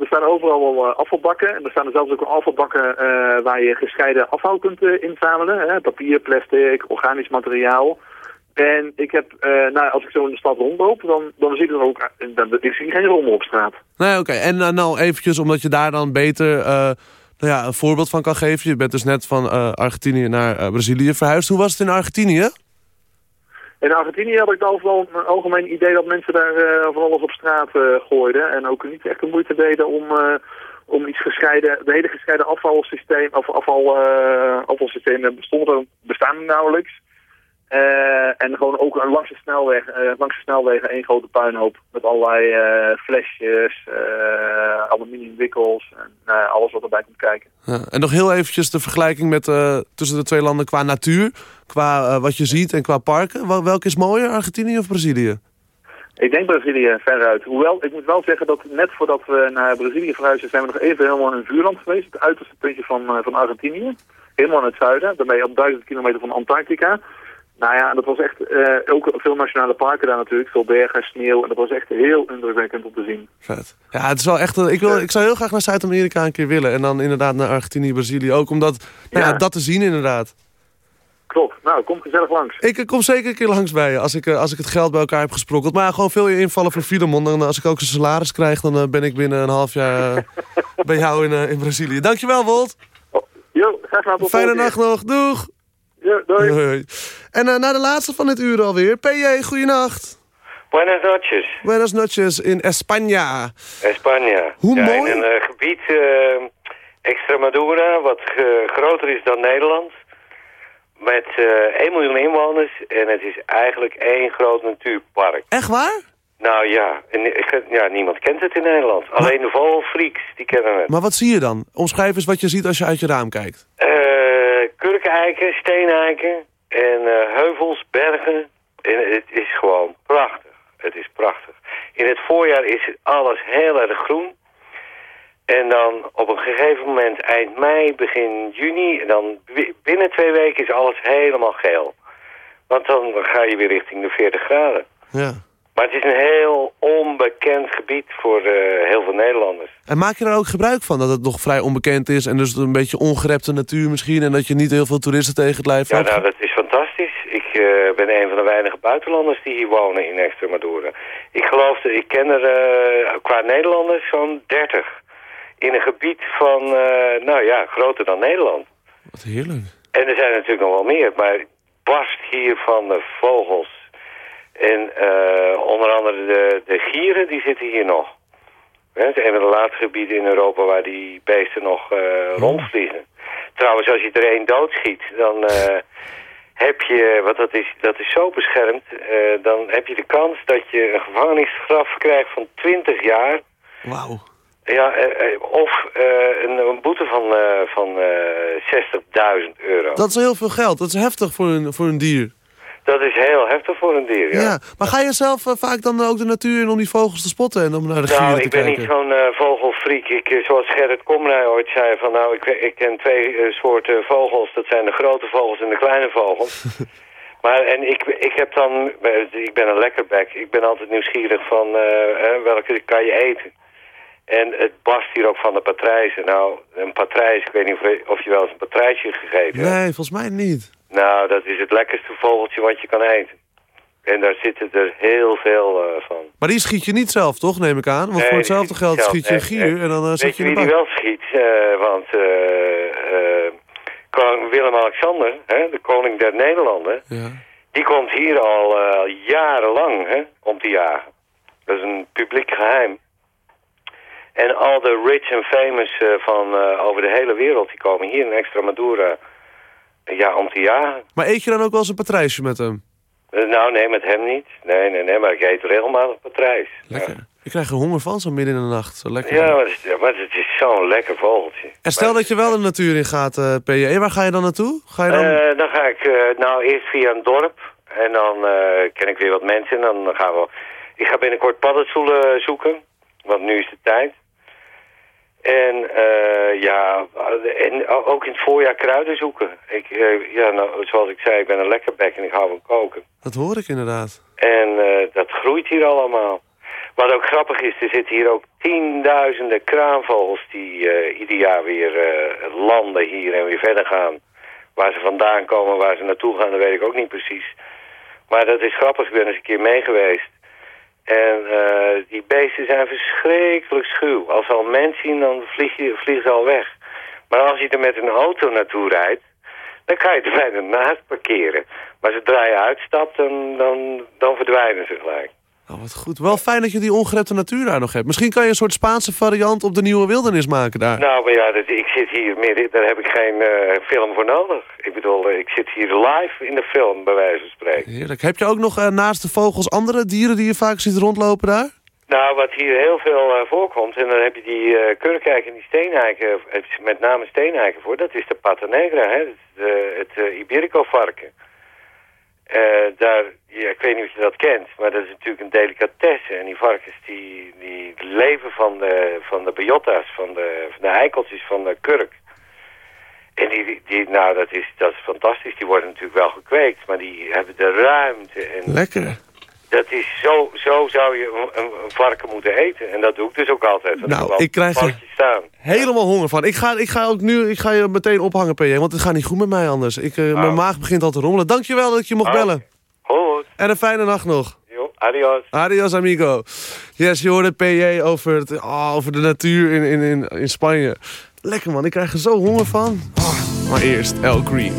Er staan overal wel uh, afvalbakken. En er staan er zelfs ook afvalbakken uh, waar je gescheiden afval kunt uh, inzamelen. Hè? Papier, plastic, organisch materiaal. En ik heb, eh, nou, als ik zo in de stad rondloop, dan, dan zie ik er ook, eh, dan, ik zie geen rommel op straat. Nee, oké. En eh, nou eventjes, omdat je daar dan beter eh, nou ja, een voorbeeld van kan geven. Je bent dus net van eh, Argentinië naar eh, Brazilië verhuisd. Hoe was het in Argentinië? In Argentinië had ik al wel een algemeen idee dat mensen daar eh, van alles op straat eh, gooiden. En ook niet echt de moeite deden om, eh, om iets gescheiden, de hele gescheiden afvalsysteem, of afval, afvalsysteem bestond er, bestaan nauwelijks. Eh, en gewoon ook langs de snelweg, eh, langs de snelwegen één grote puinhoop met allerlei eh, flesjes, aluminiumwikkels en alles wat erbij komt kijken. Ja, en nog heel eventjes de vergelijking met, tussen de twee landen qua natuur. Qua wat je ziet en qua parken. Wel, welke is mooier, Argentinië of Brazilië? Ik denk Brazilië veruit. Hoewel, ik moet wel zeggen dat net voordat we naar Brazilië verhuisden... zijn we nog even helemaal in een vuurland geweest. Het uiterste puntje van, van Argentinië. Helemaal in het zuiden. Dan ben je op duizend kilometer van Antarctica. Nou ja, dat was echt... eh, ook veel nationale parken daar natuurlijk. Veel bergen, sneeuw. En dat was echt heel indrukwekkend om te zien. Vet. Ja, het is wel echt... een- Ik, wil, ik zou heel graag naar Zuid-Amerika een keer willen. En dan inderdaad naar Argentinië, Brazilië ook. Omdat, nou ja, Ja. dat te zien inderdaad. Klopt. Nou, kom gezellig langs. Ik eh, kom zeker een keer langs bij je. Als ik, eh, als ik het geld bij elkaar heb gesprokkeld. Maar ja, gewoon veel je invallen voor Filemon. Dan, eh, als ik ook zijn salaris krijg, dan eh, ben ik binnen een half jaar eh, bij jou in, eh, in Brazilië. Dankjewel, Wolt. Jo, graag gedaan. Fijne nacht nog. Doeg. Ja, doei. En eh, naar de laatste van dit uur alweer. PJ, goeienacht. Buenas noches, Buenas noches in España. España. Hoe ja, mooi? In een eh, gebied, eh, Extremadura, wat groter is dan Nederland. Met eh 1 miljoen inwoners. En het is eigenlijk één groot natuurpark. Echt waar? Nou ja, en, ik- ja niemand kent het in Nederland. Alleen de vogelfreaks, die kennen het. Maar wat zie je dan? Omschrijf eens wat je ziet als je uit je raam kijkt. Eh kurkeiken, steeneiken en eh, heuvels, bergen. En het is gewoon prachtig. Het is prachtig. In het voorjaar is alles heel erg groen. En dan op een gegeven moment eind mei, begin juni... en dan bi- binnen twee weken is alles helemaal geel. Want dan ga je weer richting de 40 graden. Ja. Maar het is een heel onbekend gebied voor eh, heel veel Nederlanders. En maak je er ook gebruik van dat het nog vrij onbekend is... en dus een beetje ongerepte natuur misschien... en dat je niet heel veel toeristen tegen het lijf Ja, hebt? nou, dat is fantastisch. Ik eh, ben een van de weinige buitenlanders die hier wonen in Extremadura. Ik geloof dat ik ken er eh, qua Nederlanders zo'n 30. In een gebied van, nou ja, groter dan Nederland. Wat heerlijk. En er zijn natuurlijk nog wel meer, maar barst hier van de vogels. En eh, onder andere de, de gieren, die zitten hier nog. Hè, Het is een van de laatste gebieden in Europa waar die beesten nog eh, rondvliegen. Trouwens, als je er één doodschiet, dan eh, heb je, want dat is, dat is zo beschermd, dan heb je de kans dat je een gevangenisstraf krijgt van 20 jaar. Wauw. Ja, of een, boete van, van eh 60.000 euro. Dat is heel veel geld. Dat is heftig voor een, voor een dier. Dat is heel heftig voor een dier, ja. Ja. Maar ga je zelf eh, vaak dan ook de natuur in om die vogels te spotten... en om naar de gieren Nou, te ik ben kijken? niet zo'n eh, vogelfreak. Ik, eh, zoals Gerrit Komrij ooit zei, van nou, ik, ik ken twee soorten vogels. Dat zijn de grote vogels en de kleine vogels. maar en ik, ik heb dan, ik ben een lekkerbek. Ik ben altijd nieuwsgierig van welke kan je eten. En het barst hier ook van de patrijzen. Nou, een patrijs, ik weet niet of, je wel eens een patrijsje gegeten hebt. Nee, volgens mij niet. Nou, dat is het lekkerste vogeltje wat je kan eten. En daar zitten er heel veel eh, van. Maar die schiet je niet zelf, toch, neem ik aan? Want Nee, voor hetzelfde geld zelf. schiet je een gier nee. en dan eh, Weet zet je je in wie die wel schiet? Eh, want eh, eh, Willem-Alexander, hè, de koning der Nederlanden... Ja. die komt hier al eh, jarenlang hè, om te jagen. Dat is een publiek geheim. En al de rich en famous eh, van eh, over de hele wereld... die komen hier in Extremadura eh, ja, om te jagen. Maar eet je dan ook wel eens een patrijsje met hem? Nou, nee, met hem niet. Nee, nee, nee, maar ik eet regelmatig patrijs. Lekker. Ik krijg er honger van zo midden in de nacht. Zo lekker. Ja, maar het is, maar het is zo'n lekker vogeltje. En stel dat je wel de natuur in gaat, PJ. Waar ga je dan naartoe? Ga je dan... Dan ga ik nou eerst via een dorp. En dan ken ik weer wat mensen. En dan gaan we... Ik ga binnenkort paddenstoelen zoeken. Want nu is de tijd. En eh, ja, en ook in het voorjaar kruiden zoeken. Ik, eh, ja, nou, zoals ik zei, ik ben een lekkerbek en ik hou van koken. Dat hoor ik inderdaad. En eh, dat groeit hier allemaal. Wat ook grappig is, er zitten hier ook tienduizenden kraanvogels die ieder jaar weer landen hier en weer verder gaan. Waar ze vandaan komen, waar ze naartoe gaan, dat weet ik ook niet precies. Maar dat is grappig, ik ben eens een keer mee geweest. En eh, die beesten zijn verschrikkelijk schuw. Als ze al een mens zien, dan vliegen ze al weg. Maar als je er met een auto naartoe rijdt, dan kan je er bijna naast parkeren. Maar zodra je uitstapt, dan, dan verdwijnen ze gelijk. Oh, wat goed. Wel fijn dat je die ongerepte natuur daar nog hebt. Misschien kan je een soort Spaanse variant op de nieuwe wildernis maken daar. Nou, maar ja, dat, ik zit hier meer, daar heb ik geen eh, film voor nodig. Ik bedoel, eh, ik zit hier live in de film, bij wijze van spreken. Heerlijk. Heb je ook nog eh, naast de vogels andere dieren die je vaak ziet rondlopen daar? Nou, wat hier heel veel voorkomt, en dan heb je die uh, kurkijk en die steeneiken, met name steeneiken voor, dat is de pata negra, hè? De, het Iberico-varken. daar, ik weet niet of je dat kent, maar dat is natuurlijk een delicatesse. En die varkens die, die leven van de, van de bejotta's, van de, van de eikeltjes van de kurk. En die, die, nou, dat is, dat is fantastisch. Die worden natuurlijk wel gekweekt, maar die hebben de ruimte. En Lekker. Dat is zo, zo zou je een, een varken moeten eten. En dat doe ik dus ook altijd. Nou, ik krijg er staan. helemaal honger van. Ik ga, ik ga ook nu ik ga je meteen ophangen, PJ, want het gaat niet goed met mij anders. Ik, eh, Mijn maag begint al te rommelen. Dankjewel dat ik je mocht Oh. bellen. Goed. En een fijne nacht nog. Jo, adios. Adios, amigo. Yes, je hoorde PJ over, het, oh, over de natuur in, in, in, in Spanje. Lekker man, ik krijg er zo honger van. Oh, maar eerst El Green.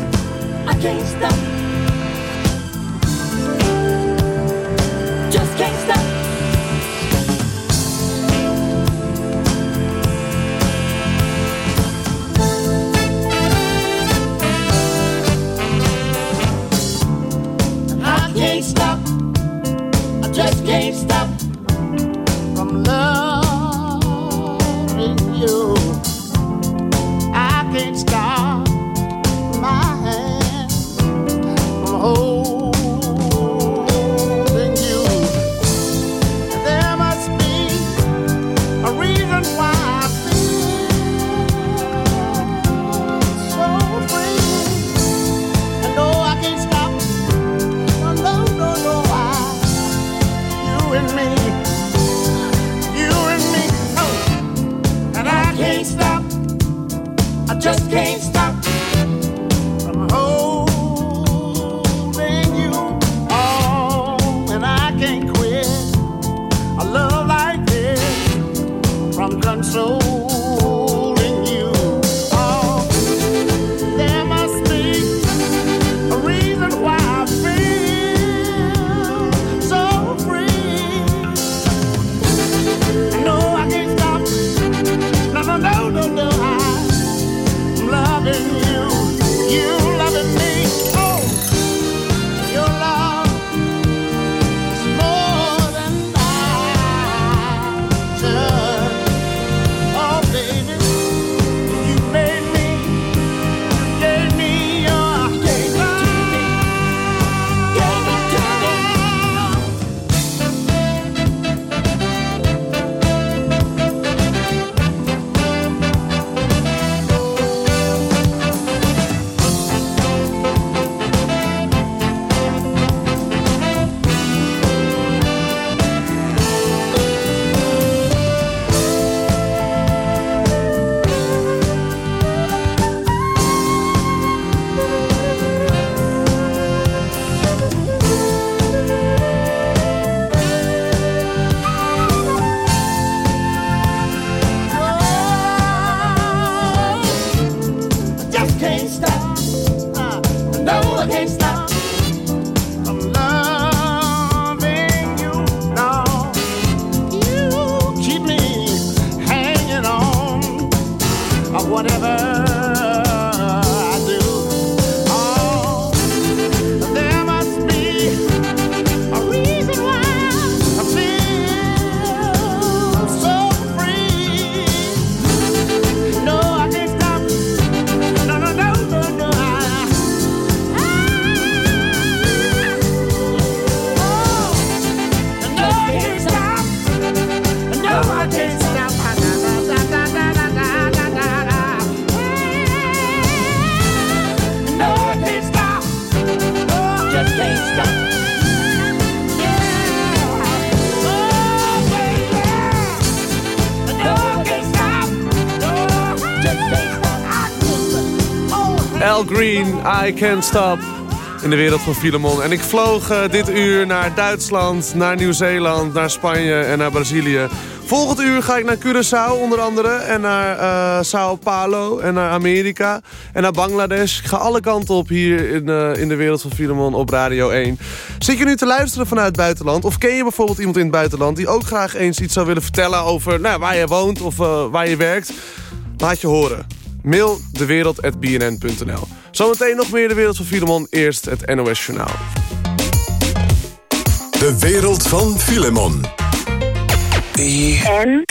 I can't stop. In de wereld van Filemon. En ik vloog uh, dit uur naar Duitsland, naar Nieuw-Zeeland, naar Spanje en naar Brazilië. Volgend uur ga ik naar Curaçao onder andere. En naar uh, Sao Paulo en naar Amerika. En naar Bangladesh. Ik ga alle kanten op hier in, uh, in de wereld van Filemon op Radio 1. Zit je nu te luisteren vanuit het buitenland? Of ken je bijvoorbeeld iemand in het buitenland... die ook graag eens iets zou willen vertellen over nou, waar je woont of waar je werkt? Laat je horen. Mail dewereld.bnn.nl Zometeen nog meer de wereld van Filemon. Eerst het NOS Journaal. De wereld van Filemon. En?